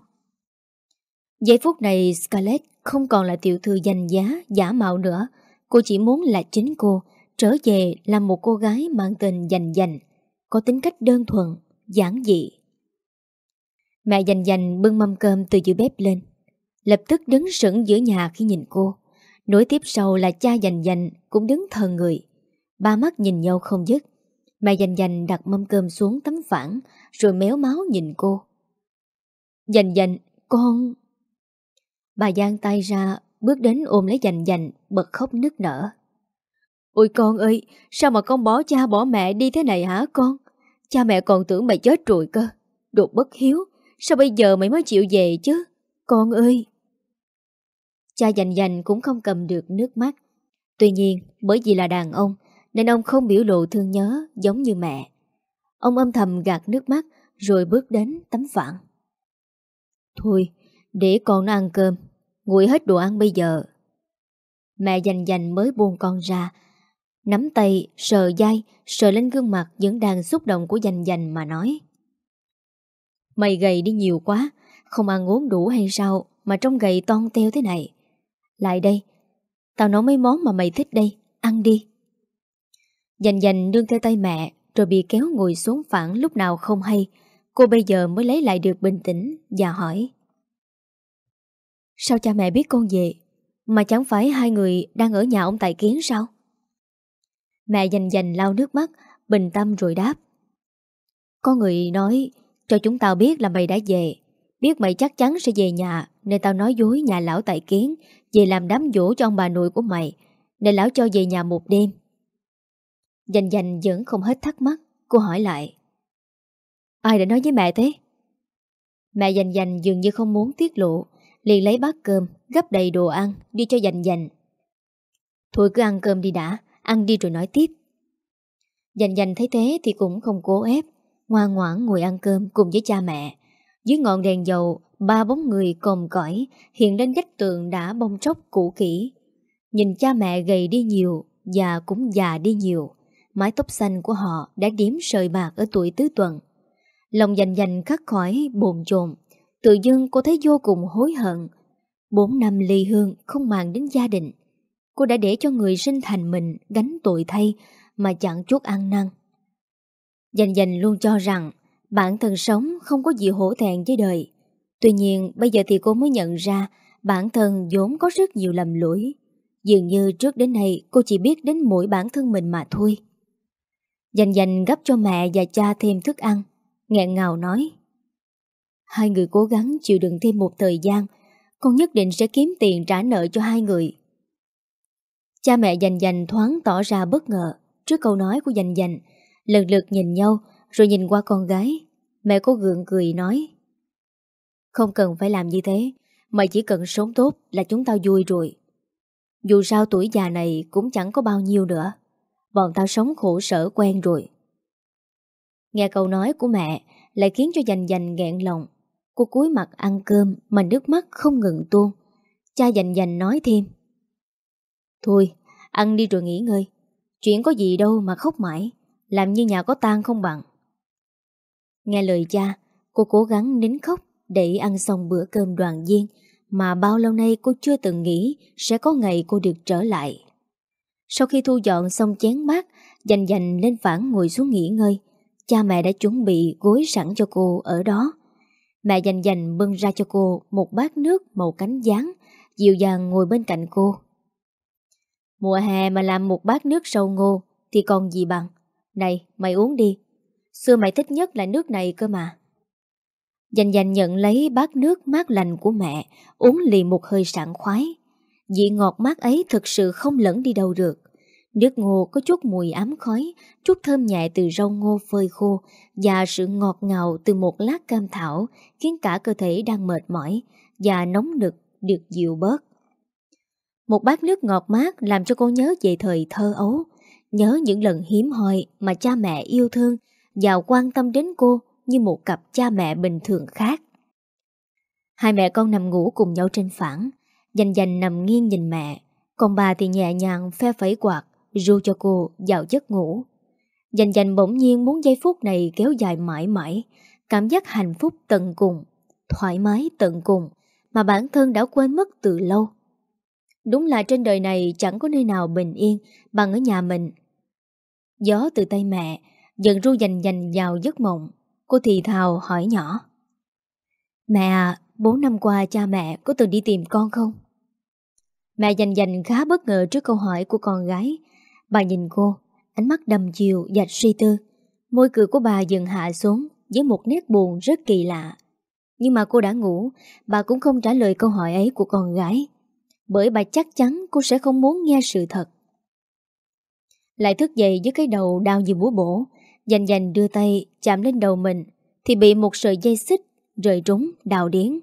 Giây phút này Scarlett không còn là tiểu thư danh giá, giả mạo nữa. Cô chỉ muốn là chính cô, trở về là một cô gái mang tên dành dành, có tính cách đơn thuần, giản dị. Mẹ dành dành bưng mâm cơm từ dưới bếp lên, lập tức đứng sững giữa nhà khi nhìn cô. Nối tiếp sau là cha dành dành cũng đứng thờ người. Ba mắt nhìn nhau không dứt. Mẹ dành dành đặt mâm cơm xuống tấm phản rồi méo máu nhìn cô. Dành dành, con... Bà giang tay ra, bước đến ôm lấy dành dành, bật khóc nức nở. Ôi con ơi, sao mà con bỏ cha bỏ mẹ đi thế này hả con? Cha mẹ còn tưởng mày chết rồi cơ. Đột bất hiếu, sao bây giờ mày mới chịu về chứ? Con ơi! Cha dành dành cũng không cầm được nước mắt. Tuy nhiên, bởi vì là đàn ông, nên ông không biểu lộ thương nhớ giống như mẹ. Ông âm thầm gạt nước mắt rồi bước đến tấm phản. Thôi, để con nó ăn cơm, nguội hết đồ ăn bây giờ. Mẹ dành dành mới buông con ra, nắm tay, sờ dai, sờ lên gương mặt vẫn đang xúc động của dành dành mà nói. Mày gầy đi nhiều quá, không ăn uống đủ hay sao mà trông gầy ton teo thế này. Lại đây, tao nấu mấy món mà mày thích đây, ăn đi. Dành dành đương theo tay mẹ, rồi bị kéo ngồi xuống phản lúc nào không hay. Cô bây giờ mới lấy lại được bình tĩnh và hỏi. Sao cha mẹ biết con về? Mà chẳng phải hai người đang ở nhà ông Tài Kiến sao? Mẹ dành dành lau nước mắt, Bình tâm rồi đáp. Có người nói, Cho chúng tao biết là mày đã về. Biết mày chắc chắn sẽ về nhà, Nên tao nói dối nhà lão Tài Kiến Về làm đám dỗ cho ông bà nội của mày. Nên lão cho về nhà một đêm. Dành dành vẫn không hết thắc mắc Cô hỏi lại Ai đã nói với mẹ thế Mẹ dành dành dường như không muốn tiết lộ liền lấy bát cơm, gấp đầy đồ ăn, đi cho dành dành. Thôi cứ ăn cơm đi đã, ăn đi rồi nói tiếp. Dành dành thấy thế thì cũng không cố ép, ngoan ngoãn ngồi ăn cơm cùng với cha mẹ. Dưới ngọn đèn dầu, ba bóng người còm cõi hiện lên vách tường đã bông tróc cũ kỹ. Nhìn cha mẹ gầy đi nhiều, già cũng già đi nhiều. Mái tóc xanh của họ đã điếm sợi bạc ở tuổi tứ tuần. Lòng dành dành khắc khỏi bồn chồn, Tự dưng cô thấy vô cùng hối hận. Bốn năm ly hương không màng đến gia đình. Cô đã để cho người sinh thành mình gánh tội thay Mà chẳng chút ăn năn. Dành dành luôn cho rằng Bản thân sống không có gì hổ thẹn với đời. Tuy nhiên, bây giờ thì cô mới nhận ra Bản thân vốn có rất nhiều lầm lỗi. Dường như trước đến nay cô chỉ biết đến mỗi bản thân mình mà thôi. Dành dành gấp cho mẹ và cha thêm thức ăn, Nghẹn ngào nói. Hai người cố gắng chịu đựng thêm một thời gian, Con nhất định sẽ kiếm tiền trả nợ cho hai người. Cha mẹ dành dành thoáng tỏ ra bất ngờ Trước câu nói của dành dành, Lần lượt nhìn nhau Rồi nhìn qua con gái. Mẹ cô gượng cười nói, Không cần phải làm như thế Mày chỉ cần sống tốt là chúng tao vui rồi. Dù sao tuổi già này cũng chẳng có bao nhiêu nữa. Bọn tao sống khổ sở quen rồi. Nghe câu nói của mẹ lại khiến cho dành dành nghẹn lòng. Cô cúi mặt ăn cơm mà nước mắt không ngừng tuôn. Cha dành dành nói thêm. Thôi, ăn đi rồi nghỉ ngơi. Chuyện có gì đâu mà khóc mãi. Làm như nhà có tang không bằng. Nghe lời cha, cô cố gắng nín khóc để ăn xong bữa cơm đoàn viên mà bao lâu nay cô chưa từng nghĩ sẽ có ngày cô được trở lại. Sau khi thu dọn xong chén bát, dành dành lên phản ngồi xuống nghỉ ngơi, cha mẹ đã chuẩn bị gối sẵn cho cô ở đó. Mẹ dành dành bưng ra cho cô một bát nước màu cánh gián, dịu dàng ngồi bên cạnh cô. Mùa hè mà làm một bát nước sâu ngô thì còn gì bằng. Này, mày uống đi. Xưa mày thích nhất là nước này cơ mà. Dành dành nhận lấy bát nước mát lành của mẹ, uống liền một hơi sảng khoái. Vị ngọt mát ấy thực sự không lẫn đi đâu được. Nước ngô có chút mùi ám khói, chút thơm nhẹ từ rau ngô phơi khô và sự ngọt ngào từ một lát cam thảo khiến cả cơ thể đang mệt mỏi và nóng nực được dịu bớt. Một bát nước ngọt mát làm cho cô nhớ về thời thơ ấu, nhớ những lần hiếm hoi mà cha mẹ yêu thương và quan tâm đến cô như một cặp cha mẹ bình thường khác. Hai mẹ con nằm ngủ cùng nhau trên phẳng, dành dành nằm nghiêng nhìn mẹ, còn bà thì nhẹ nhàng phe phẩy quạt, ru cho cô vào giấc ngủ. Dành dành bỗng nhiên muốn giây phút này kéo dài mãi mãi, cảm giác hạnh phúc tận cùng, thoải mái tận cùng, mà bản thân đã quên mất từ lâu. Đúng là trên đời này chẳng có nơi nào bình yên bằng ở nhà mình. Gió từ tay mẹ dần ru dành dành vào giấc mộng. Cô thì thào hỏi nhỏ. Mẹ à, bốn năm qua cha mẹ có từng đi tìm con không? Mẹ dành dành khá bất ngờ trước câu hỏi của con gái. Bà nhìn cô, ánh mắt đầm chiều, dạch suy tư. Môi cười của bà dần hạ xuống với một nét buồn rất kỳ lạ. Nhưng mà cô đã ngủ, bà cũng không trả lời câu hỏi ấy của con gái. Bởi bà chắc chắn cô sẽ không muốn nghe sự thật. Lại thức dậy với cái đầu đau như búa bổ, Dành dành đưa tay chạm lên đầu mình Thì bị một sợi dây xích Rời trúng đào điến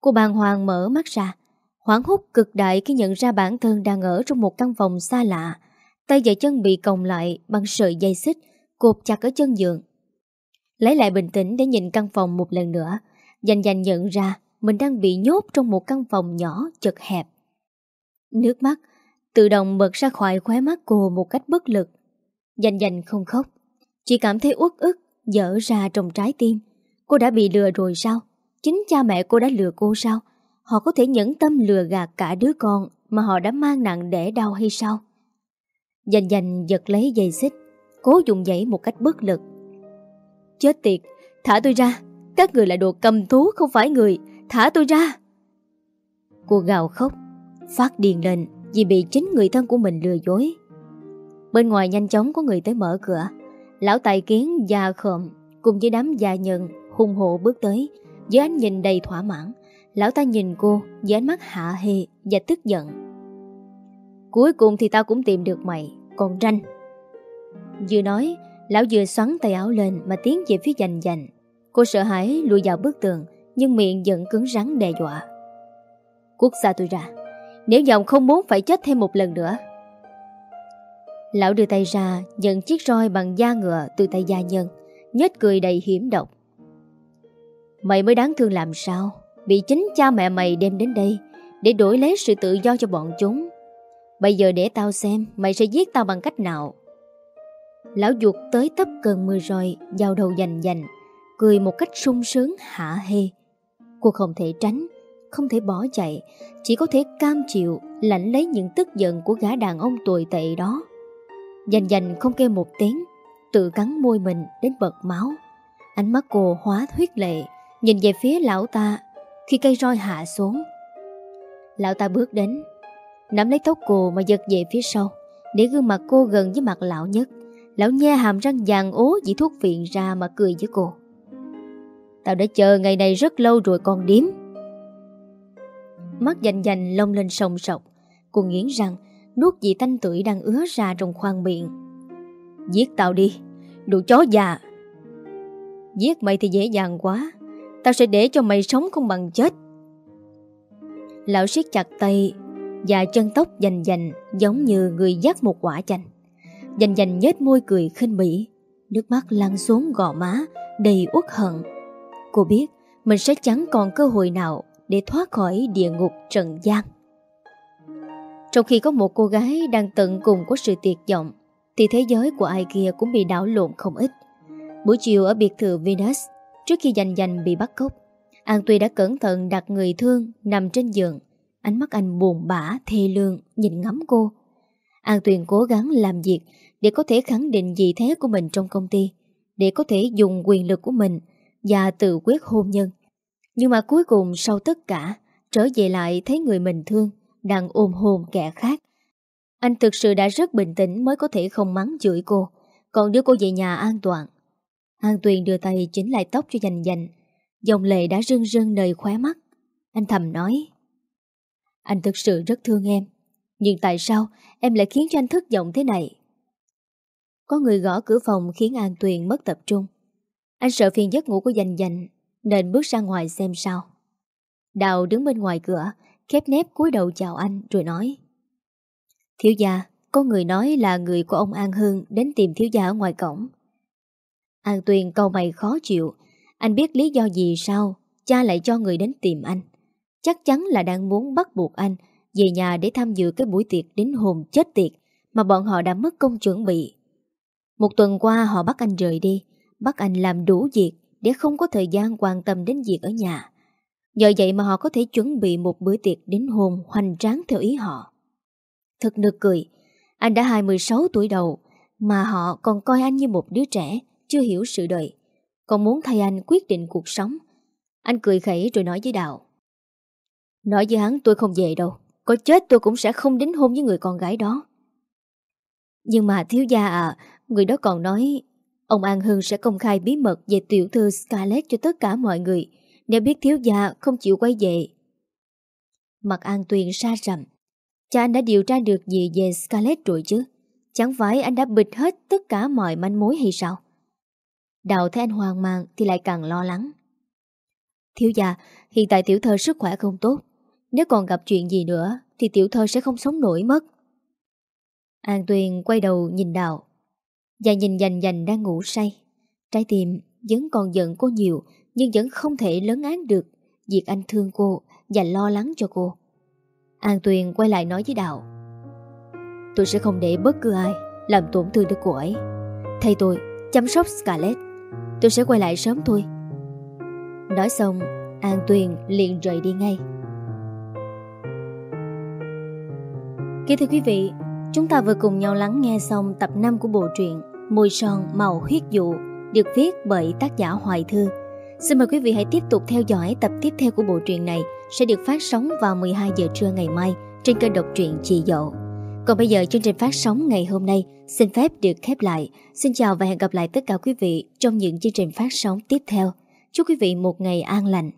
Cô bàng hoàng mở mắt ra Hoảng hút cực đại khi nhận ra bản thân Đang ở trong một căn phòng xa lạ Tay và chân bị còng lại bằng sợi dây xích Cột chặt ở chân giường Lấy lại bình tĩnh để nhìn căn phòng một lần nữa Dành dành nhận ra Mình đang bị nhốt trong một căn phòng nhỏ chật hẹp Nước mắt Tự động bật ra khỏi khóe mắt cô một cách bất lực Dành dành không khóc chỉ cảm thấy uất ức, dở ra trong trái tim. Cô đã bị lừa rồi sao? Chính cha mẹ cô đã lừa cô sao? Họ có thể nhẫn tâm lừa gạt cả đứa con mà họ đã mang nặng để đau hay sao? Dành dành giật lấy dây xích, cố dùng dãy một cách bất lực. Chết tiệt, thả tôi ra. Các người là đồ cầm thú không phải người. Thả tôi ra. Cô gào khóc, phát điền lên vì bị chính người thân của mình lừa dối. Bên ngoài nhanh chóng có người tới mở cửa. Lão tài kiến già khộm cùng với đám già nhân hung hộ bước tới với ánh nhìn đầy thỏa mãn. Lão ta nhìn cô với ánh mắt hạ hề và tức giận. Cuối cùng thì tao cũng tìm được mày, còn ranh. Vừa nói, lão vừa xoắn tay áo lên mà tiến về phía dành dành. Cô sợ hãi lùi vào bức tường, nhưng miệng vẫn cứng rắn đe dọa. Quốc xa tôi ra, nếu dòng không muốn phải chết thêm một lần nữa, Lão đưa tay ra Nhận chiếc roi bằng da ngựa từ tay gia nhân nhếch cười đầy hiểm độc Mày mới đáng thương làm sao Bị chính cha mẹ mày đem đến đây Để đổi lấy sự tự do cho bọn chúng. Bây giờ để tao xem Mày sẽ giết tao bằng cách nào. Lão ruột tới tấp cơn mưa rồi Giao đầu dành dành Cười một cách sung sướng hạ hê. Cô không thể tránh, Không thể bỏ chạy, Chỉ có thể cam chịu, Lãnh lấy những tức giận của gã đàn ông tồi tệ đó. Dành dành không kêu một tiếng, Tự cắn môi mình đến bật máu. Ánh mắt cô hóa huyết lệ, Nhìn về phía lão ta khi cây roi hạ xuống. Lão ta bước đến Nắm lấy tóc cô mà giật về phía sau. Để gương mặt cô gần với mặt lão nhất Lão nhe hàm răng vàng ố Dĩ thuốc viện ra mà cười với cô. Tao đã chờ ngày này rất lâu rồi con điếm. Mắt dành dành lông lên sông sọc Cô nghiến răng nuốt vị tanh tưởi đang ứa ra trong khoang miệng. Giết tao đi, đồ chó già. Giết mày thì dễ dàng quá, tao sẽ để cho mày sống không bằng chết. Lão siết chặt tay, Và chân tóc dành dành giống như người dắt một quả chanh. Dành dành nhếch môi cười khinh bỉ Nước mắt lăn xuống gò má Đầy uất hận. Cô biết mình sẽ chẳng còn cơ hội nào Để thoát khỏi địa ngục trần gian. Trong khi có một cô gái Đang tận cùng của sự tuyệt vọng Thì thế giới của ai kia cũng bị đảo lộn không ít. Buổi chiều ở biệt thự Venus Trước khi dành dành bị bắt cóc. An Tuy đã cẩn thận đặt người thương Nằm trên giường. Ánh mắt anh buồn bã, thê lương Nhìn ngắm cô. An Tuyền cố gắng làm việc Để có thể khẳng định vị thế của mình trong công ty Để có thể dùng quyền lực của mình Và tự quyết hôn nhân. Nhưng mà cuối cùng sau tất cả Trở về lại thấy người mình thương Đang ôm hôn kẻ khác. Anh thực sự đã rất bình tĩnh Mới có thể không mắng chửi cô. Còn đưa cô về nhà an toàn. An Tuyền đưa tay chỉnh lại tóc cho dành dành. Dòng lệ đã rưng rưng nơi khóe mắt. Anh thầm nói, Anh thực sự rất thương em, Nhưng tại sao em lại khiến cho anh thất vọng thế này? Có người gõ cửa phòng khiến An Tuyền mất tập trung. Anh sợ phiền giấc ngủ của dành dành, Nên bước ra ngoài xem sao. Đào đứng bên ngoài cửa, Khép nép cúi đầu chào anh rồi nói, Thiếu gia, Có người nói là người của ông An Hưng Đến tìm thiếu gia ở ngoài cổng. An Tuyền câu mày khó chịu. Anh biết lý do gì sao? Cha lại cho người đến tìm anh. Chắc chắn là đang muốn bắt buộc anh Về nhà để tham dự cái buổi tiệc Đến hồn chết tiệt Mà bọn họ đã mất công chuẩn bị. Một tuần qua họ bắt anh rời đi. Bắt anh làm đủ việc Để không có thời gian quan tâm đến việc ở nhà. Nhờ vậy mà họ có thể chuẩn bị Một bữa tiệc đến hồn hoành tráng theo ý họ. Thật nực cười. Anh đã 26 tuổi đầu Mà họ còn coi anh như một đứa trẻ chưa hiểu sự đời. Còn muốn thay anh quyết định cuộc sống. Anh cười khẩy rồi nói với Đào. Nói với hắn, tôi không về đâu. Có chết tôi cũng sẽ không đính hôn với người con gái đó. Nhưng mà thiếu gia à Người đó còn nói, Ông An Hưng sẽ công khai bí mật Về tiểu thư Scarlett cho tất cả mọi người. Nếu biết thiếu gia không chịu quay về. Mặt An Tuyền xa rầm Cha anh đã điều tra được gì về Scarlett rồi chứ? Chẳng phải anh đã bịt hết tất cả mọi manh mối hay sao? Đào thấy anh hoang mang thì lại càng lo lắng. Thiếu gia, hiện tại tiểu thơ sức khỏe không tốt. Nếu còn gặp chuyện gì nữa thì tiểu thơ sẽ không sống nổi mất. An Tuyền quay đầu nhìn Đào. Và nhìn dành dành đang ngủ say. Trái tim vẫn còn giận cô nhiều nhưng vẫn không thể lớn án được việc anh thương cô và lo lắng cho cô. An Tuyền quay lại nói với Đào. Tôi sẽ không để bất cứ ai làm tổn thương đến cô ấy. thay tôi chăm sóc Scarlett Tôi sẽ quay lại sớm thôi. Nói xong, An Tuyền liền rời đi ngay. Kính thưa quý vị, Chúng ta vừa cùng nhau lắng nghe xong tập 5 của bộ truyện Mùi son màu huyết dụ, Được viết bởi tác giả Hoài Thư. Xin mời quý vị hãy tiếp tục theo dõi tập tiếp theo của bộ truyện này, Sẽ được phát sóng vào 12 giờ trưa ngày mai Trên kênh độc truyện Chị Dậu. Còn bây giờ, chương trình phát sóng ngày hôm nay xin phép được khép lại. Xin chào và hẹn gặp lại tất cả quý vị trong những chương trình phát sóng tiếp theo. Chúc quý vị một ngày an lành.